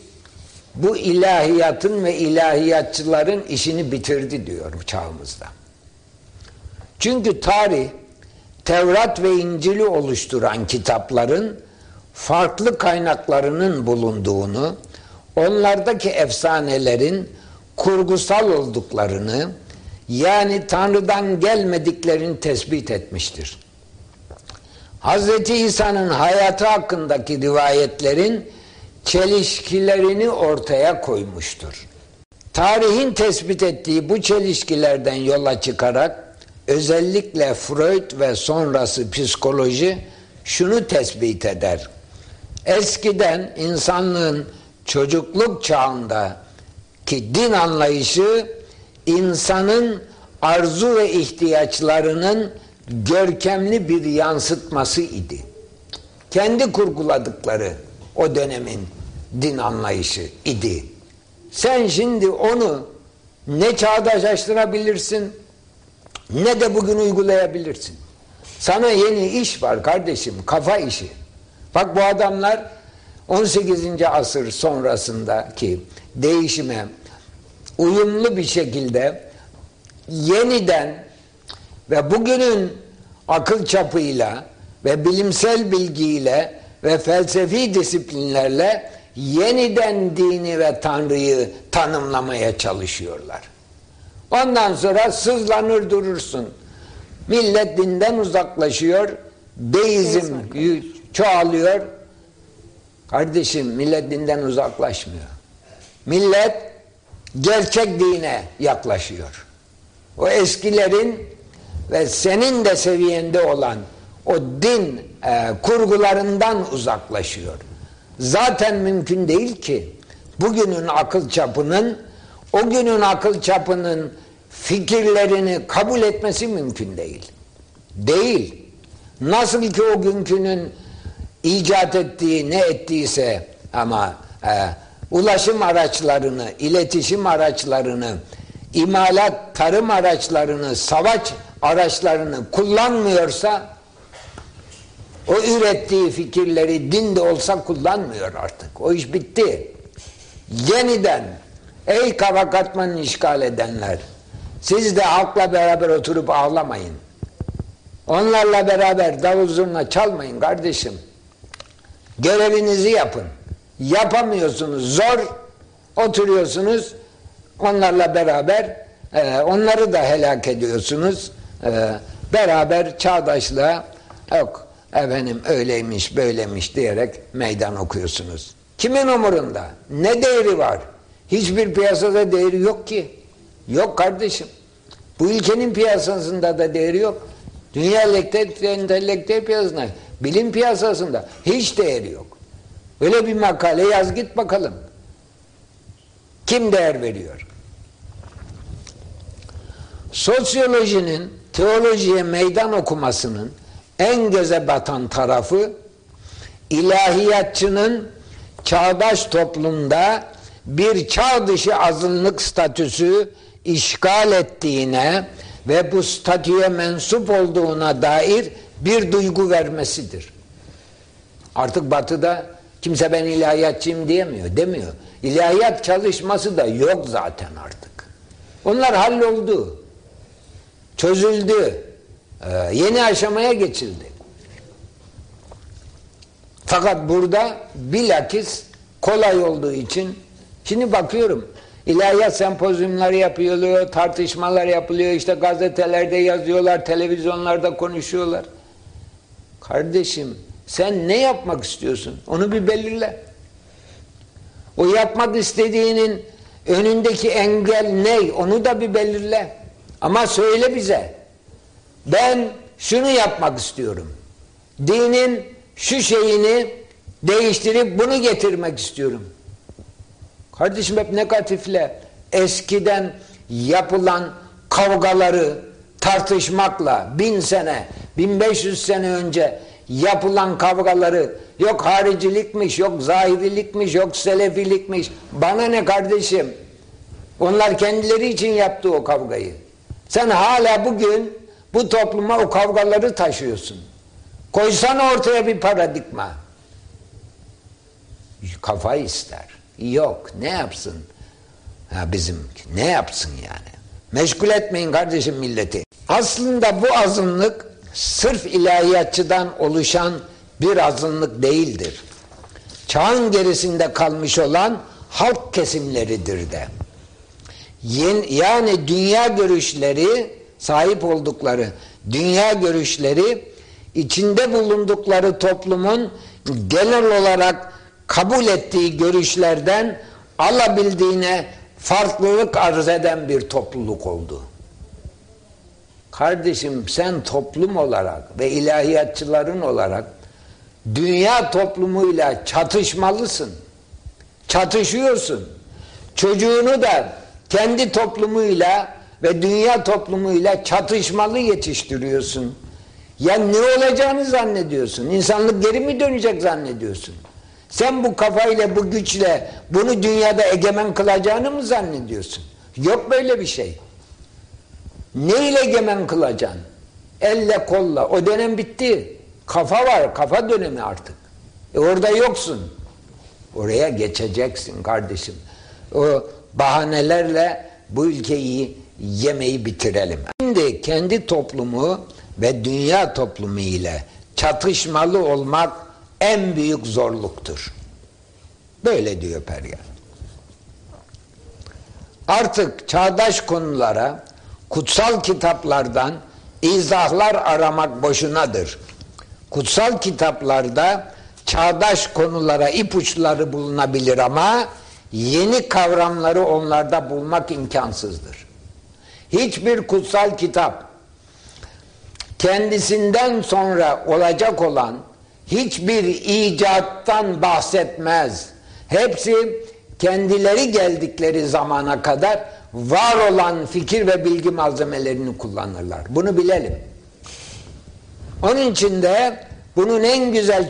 [SPEAKER 1] bu ilahiyatın ve ilahiyatçıların işini bitirdi diyor çağımızda. Çünkü tarih Tevrat ve İncil'i oluşturan kitapların farklı kaynaklarının bulunduğunu, onlardaki efsanelerin kurgusal olduklarını, yani Tanrı'dan gelmediklerini tespit etmiştir. Hz. İsa'nın hayatı hakkındaki rivayetlerin çelişkilerini ortaya koymuştur. Tarihin tespit ettiği bu çelişkilerden yola çıkarak özellikle Freud ve sonrası psikoloji şunu tespit eder. Eskiden insanlığın çocukluk çağında ki din anlayışı insanın arzu ve ihtiyaçlarının görkemli bir yansıtması idi. Kendi kurguladıkları o dönemin din anlayışı idi. Sen şimdi onu ne çağdaşlaştırabilirsin ne de bugün uygulayabilirsin. Sana yeni iş var kardeşim, kafa işi. Bak bu adamlar 18. asır sonrasındaki değişime uyumlu bir şekilde yeniden ve bugünün akıl çapıyla ve bilimsel bilgiyle ve felsefi disiplinlerle yeniden dini ve Tanrı'yı tanımlamaya çalışıyorlar. Ondan sonra sızlanır durursun. Millet dinden uzaklaşıyor. Deizm çoğalıyor. Kardeşim millet dinden uzaklaşmıyor. Millet gerçek dine yaklaşıyor. O eskilerin ve senin de seviyende olan o din e, kurgularından uzaklaşıyor. Zaten mümkün değil ki bugünün akıl çapının o günün akıl çapının fikirlerini kabul etmesi mümkün değil. Değil. Nasıl ki o günkünün icat ettiği ne ettiyse ama e, ulaşım araçlarını, iletişim araçlarını, imalat, tarım araçlarını, savaş araçlarını kullanmıyorsa o ürettiği fikirleri din de olsa kullanmıyor artık. O iş bitti. Yeniden ey kava katmanı işgal edenler siz de halkla beraber oturup ağlamayın. Onlarla beraber davul zurna çalmayın kardeşim. Görevinizi yapın. Yapamıyorsunuz zor oturuyorsunuz onlarla beraber e, onları da helak ediyorsunuz. E, beraber çağdaşlığa yok efendim öyleymiş böylemiş diyerek meydan okuyorsunuz. Kimin umurunda? Ne değeri var? Hiçbir piyasada değeri yok ki. Yok kardeşim. Bu ülkenin piyasasında da değeri yok. Dünya entelektüel piyasasında, bilim piyasasında hiç değeri yok. Öyle bir makale yaz git bakalım. Kim değer veriyor? Sosyolojinin teolojiye meydan okumasının en göze batan tarafı ilahiyatçının çağdaş toplumda bir çağ dışı azınlık statüsü işgal ettiğine ve bu statüye mensup olduğuna dair bir duygu vermesidir. Artık batıda kimse ben ilahiyatçıyım diyemiyor, demiyor. İlahiyat çalışması da yok zaten artık. Onlar halloldu. Çözüldü. Ee, yeni aşamaya geçildi. Fakat burada bilakis kolay olduğu için şimdi bakıyorum ilahiyat sempozyumları yapılıyor, tartışmalar yapılıyor, işte gazetelerde yazıyorlar, televizyonlarda konuşuyorlar. Kardeşim sen ne yapmak istiyorsun? Onu bir belirle. O yapmak istediğinin önündeki engel ne? Onu da bir belirle. Ama söyle bize. Ben şunu yapmak istiyorum. Dinin şu şeyini değiştirip bunu getirmek istiyorum. Kardeşim hep negatifle eskiden yapılan kavgaları tartışmakla bin sene, bin beş yüz sene önce yapılan kavgaları yok haricilikmiş, yok zahirilikmiş, yok selefilikmiş. Bana ne kardeşim? Onlar kendileri için yaptı o kavgayı. Sen hala bugün bu topluma o kavgaları taşıyorsun. Koysana ortaya bir paradigma. Kafa ister. Yok. Ne yapsın? Ha bizim ne yapsın yani? Meşgul etmeyin kardeşim milleti. Aslında bu azınlık sırf ilahiyatçıdan oluşan bir azınlık değildir. Çağın gerisinde kalmış olan halk kesimleridir de. Yani dünya görüşleri sahip oldukları dünya görüşleri içinde bulundukları toplumun genel olarak kabul ettiği görüşlerden alabildiğine farklılık arz eden bir topluluk oldu. Kardeşim sen toplum olarak ve ilahiyatçıların olarak dünya toplumuyla çatışmalısın. Çatışıyorsun. Çocuğunu da kendi toplumuyla ve dünya toplumuyla çatışmalı yetiştiriyorsun. Ya ne olacağını zannediyorsun? İnsanlık geri mi dönecek zannediyorsun? Sen bu kafayla, bu güçle bunu dünyada egemen kılacağını mı zannediyorsun? Yok böyle bir şey. Neyle egemen kılacaksın? Elle kolla. O dönem bitti. Kafa var. Kafa dönemi artık. E orada yoksun. Oraya geçeceksin kardeşim. O bahanelerle bu ülkeyi yemeği bitirelim. Şimdi kendi toplumu ve dünya toplumu ile çatışmalı olmak en büyük zorluktur. Böyle diyor Pergen. Artık çağdaş konulara kutsal kitaplardan izahlar aramak boşunadır. Kutsal kitaplarda çağdaş konulara ipuçları bulunabilir ama yeni kavramları onlarda bulmak imkansızdır. Hiçbir kutsal kitap kendisinden sonra olacak olan hiçbir icattan bahsetmez. Hepsi kendileri geldikleri zamana kadar var olan fikir ve bilgi malzemelerini kullanırlar. Bunu bilelim. Onun için de bunun en güzel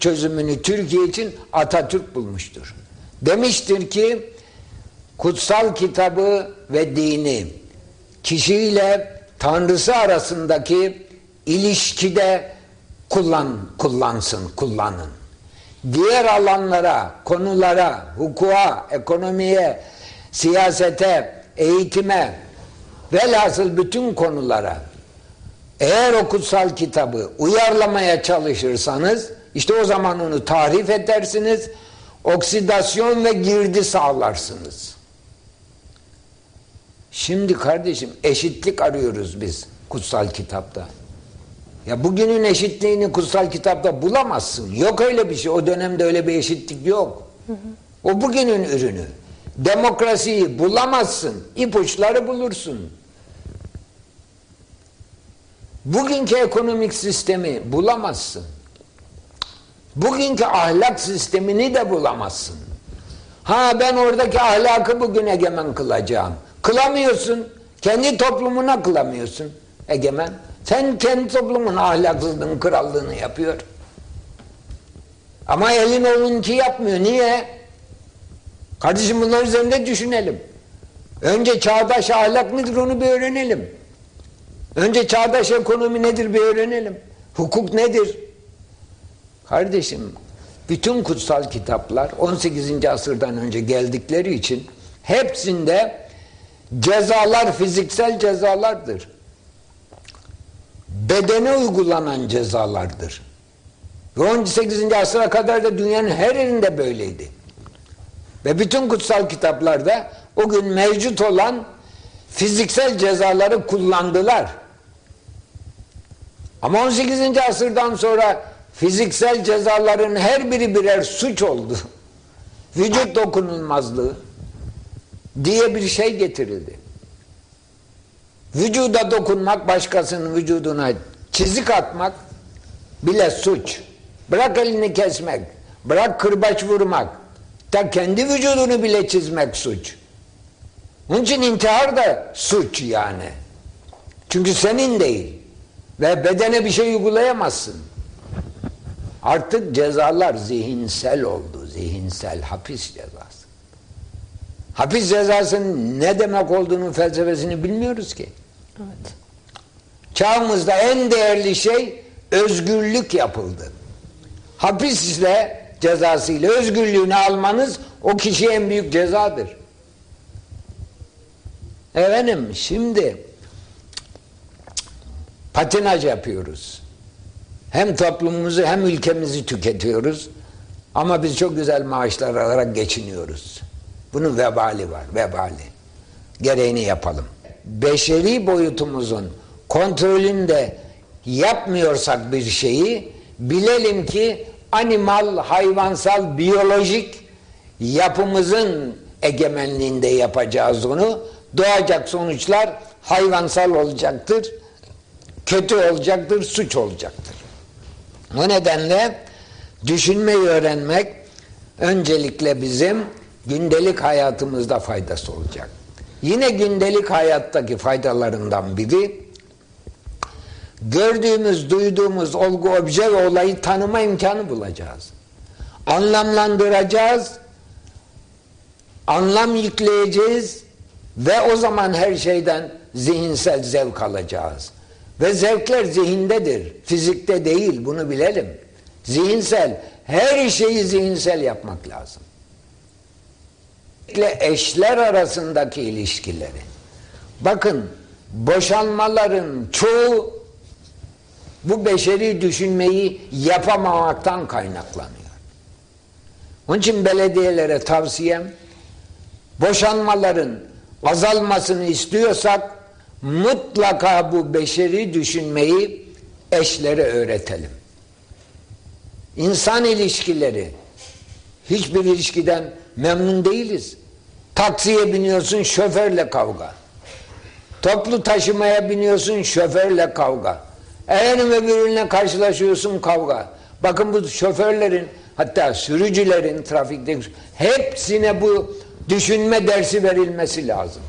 [SPEAKER 1] çözümünü Türkiye için Atatürk bulmuştur. Demiştir ki kutsal kitabı ve dini kişiyle Tanrısı arasındaki ilişkide kullan, kullansın, kullanın. Diğer alanlara, konulara, hukuka, ekonomiye, siyasete, eğitime, velhasıl bütün konulara eğer o kutsal kitabı uyarlamaya çalışırsanız işte o zaman onu tarif edersiniz, oksidasyon ve girdi sağlarsınız. Şimdi kardeşim eşitlik arıyoruz biz kutsal kitapta. Ya bugünün eşitliğini kutsal kitapta bulamazsın. Yok öyle bir şey. O dönemde öyle bir eşitlik yok. O bugünün ürünü. Demokrasiyi bulamazsın. İpuçları bulursun. Bugünkü ekonomik sistemi bulamazsın. Bugünkü ahlak sistemini de bulamazsın. Ha ben oradaki ahlakı bugün egemen kılacağım. Kılamıyorsun. Kendi toplumuna kılamıyorsun egemen. Sen kendi toplumun ahlaksızlığını, krallığını yapıyor. Ama elin olunki yapmıyor. Niye? Kardeşim bunlar üzerinde düşünelim. Önce çağdaş ahlak nedir onu bir öğrenelim. Önce çağdaş ekonomi nedir bir öğrenelim. Hukuk nedir? Kardeşim bütün kutsal kitaplar 18. asırdan önce geldikleri için hepsinde cezalar fiziksel cezalardır bedene uygulanan cezalardır. Ve 18. asıra kadar da dünyanın her yerinde böyleydi. Ve bütün kutsal kitaplarda o gün mevcut olan fiziksel cezaları kullandılar. Ama 18. asırdan sonra fiziksel cezaların her biri birer suç oldu. Vücut dokunulmazlığı diye bir şey getirildi. Vücuda dokunmak, başkasının vücuduna çizik atmak bile suç. Bırak elini kesmek, bırak kırbaç vurmak, da kendi vücudunu bile çizmek suç. Onun için intihar da suç yani. Çünkü senin değil. Ve bedene bir şey uygulayamazsın. Artık cezalar zihinsel oldu. Zihinsel hapis cezası. Hapis cezasının ne demek olduğunu felsefesini bilmiyoruz ki.
[SPEAKER 2] Evet.
[SPEAKER 1] Çağımızda en değerli şey özgürlük yapıldı. Hapisle cezasıyla özgürlüğünü almanız o kişiye en büyük cezadır. Efendim şimdi patinaj yapıyoruz. Hem toplumumuzu hem ülkemizi tüketiyoruz. Ama biz çok güzel maaşlar alarak geçiniyoruz. Bunun vebali var, vebali. Gereğini yapalım. Beşeri boyutumuzun kontrolünde yapmıyorsak bir şeyi bilelim ki animal, hayvansal, biyolojik yapımızın egemenliğinde yapacağız onu. Doğacak sonuçlar hayvansal olacaktır, kötü olacaktır, suç olacaktır. O nedenle düşünmeyi öğrenmek öncelikle bizim gündelik hayatımızda faydası olacak. Yine gündelik hayattaki faydalarından biri gördüğümüz, duyduğumuz olgu, obje ve olayı tanıma imkanı bulacağız. Anlamlandıracağız, anlam yükleyeceğiz ve o zaman her şeyden zihinsel zevk alacağız. Ve zevkler zihindedir, fizikte değil bunu bilelim. Zihinsel, her şeyi zihinsel yapmak lazım. Eşler arasındaki ilişkileri. Bakın boşanmaların çoğu bu beşeri düşünmeyi yapamamaktan kaynaklanıyor. Onun için belediyelere tavsiyem boşanmaların azalmasını istiyorsak mutlaka bu beşeri düşünmeyi eşlere öğretelim. İnsan ilişkileri hiçbir ilişkiden memnun değiliz. Taksiye biniyorsun şoförle kavga. Toplu taşımaya biniyorsun şoförle kavga. Efendim öbürüne karşılaşıyorsun kavga. Bakın bu şoförlerin hatta sürücülerin trafikte hepsine bu düşünme dersi verilmesi lazım.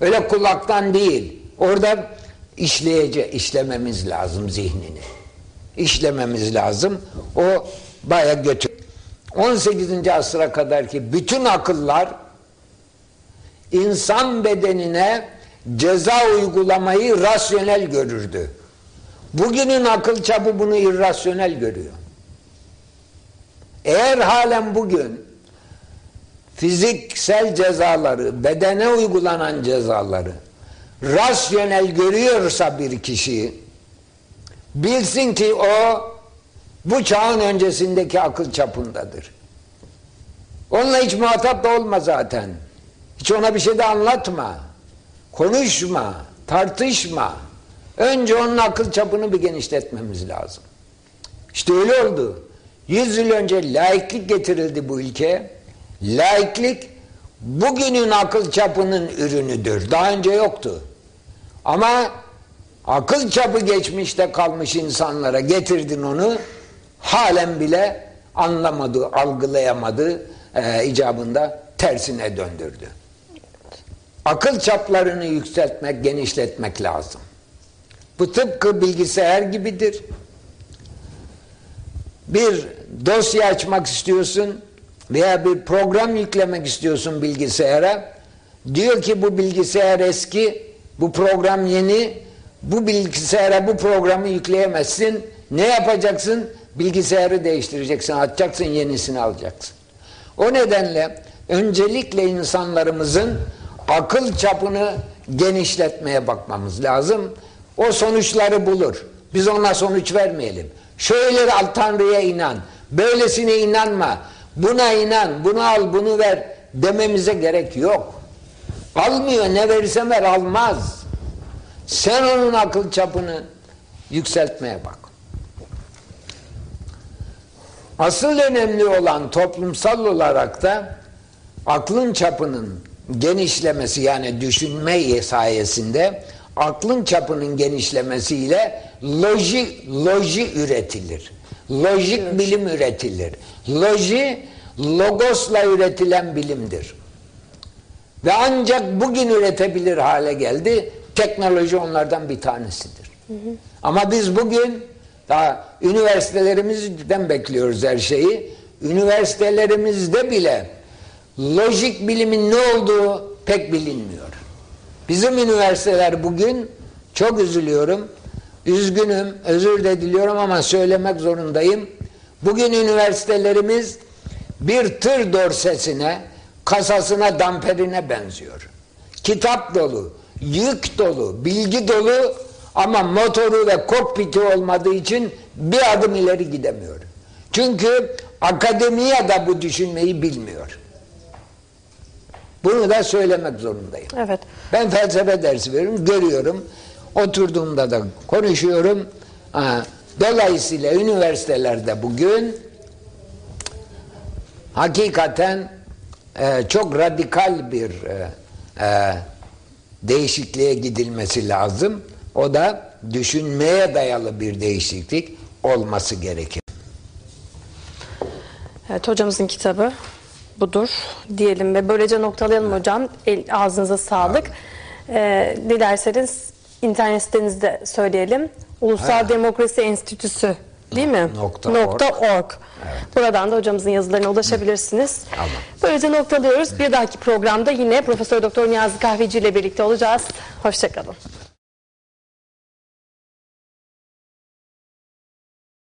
[SPEAKER 1] Öyle kulaktan değil. Orada işleyece işlememiz lazım zihnini. İşlememiz lazım. O baya götür. 18. asıra kadar ki bütün akıllar insan bedenine ceza uygulamayı rasyonel görürdü. Bugünün akıl çapı bunu irrasyonel görüyor. Eğer halen bugün fiziksel cezaları, bedene uygulanan cezaları rasyonel görüyorsa bir kişi bilsin ki o bu çağın öncesindeki akıl çapındadır. Onunla hiç muhatap da olma zaten. Hiç ona bir şey de anlatma. Konuşma, tartışma. Önce onun akıl çapını bir genişletmemiz lazım. İşte öyle oldu. Yüz yıl önce laiklik getirildi bu ülkeye. Laiklik bugünün akıl çapının ürünüdür. Daha önce yoktu. Ama akıl çapı geçmişte kalmış insanlara getirdin onu halen bile anlamadı, algılayamadı e, icabında tersine döndürdü. Akıl çaplarını yükseltmek, genişletmek lazım. Bu tıpkı bilgisayar gibidir. Bir dosya açmak istiyorsun veya bir program yüklemek istiyorsun bilgisayara. Diyor ki bu bilgisayar eski, bu program yeni, bu bilgisayara bu programı yükleyemezsin. Ne yapacaksın? Bilgisayarı değiştireceksin, atacaksın, yenisini alacaksın. O nedenle öncelikle insanlarımızın akıl çapını genişletmeye bakmamız lazım. O sonuçları bulur. Biz ona sonuç vermeyelim. Şöyle al Tanrı'ya inan, böylesine inanma, buna inan, bunu al, bunu ver dememize gerek yok. Almıyor, ne verirsen ver, almaz. Sen onun akıl çapını yükseltmeye bak. Asıl önemli olan toplumsal olarak da aklın çapının genişlemesi yani düşünme sayesinde aklın çapının genişlemesiyle loji loji üretilir. Lojik bilim üretilir. Loji logosla üretilen bilimdir. Ve ancak bugün üretebilir hale geldi. Teknoloji onlardan bir tanesidir. Hı hı. Ama biz bugün daha üniversitelerimizden bekliyoruz her şeyi. Üniversitelerimizde bile lojik bilimin ne olduğu pek bilinmiyor. Bizim üniversiteler bugün çok üzülüyorum. üzgünüm, özür de diliyorum ama söylemek zorundayım. Bugün üniversitelerimiz bir tır dorsesine, kasasına, damperine benziyor. Kitap dolu, yük dolu, bilgi dolu ama motoru ve kokpiti olmadığı için bir adım ileri gidemiyor. Çünkü akademiye da bu düşünmeyi bilmiyor. Bunu da söylemek zorundayım.
[SPEAKER 2] Evet.
[SPEAKER 1] Ben felsefe dersi veriyorum, görüyorum. Oturduğumda da konuşuyorum. Ha, Dolayısıyla üniversitelerde bugün hakikaten e, çok radikal bir e, e, değişikliğe gidilmesi lazım. O da düşünmeye dayalı bir değişiklik olması gerekir.
[SPEAKER 2] Evet hocamızın kitabı budur diyelim ve böylece noktalayalım hocam. El, ağzınıza sağlık. Ee, dilerseniz internet sitenizde söyleyelim. Ulusal
[SPEAKER 1] Ha.
[SPEAKER 2] Demokrasi Enstitüsü değil mi?
[SPEAKER 1] Nokta
[SPEAKER 2] Nokta
[SPEAKER 1] org.
[SPEAKER 2] org. Buradan da hocamızın yazılarına ulaşabilirsiniz.
[SPEAKER 1] Tamam.
[SPEAKER 2] Böylece noktalıyoruz. Bir dahaki programda yine Profesör Doktor Niyazi Kahveci ile birlikte olacağız. Hoşçakalın.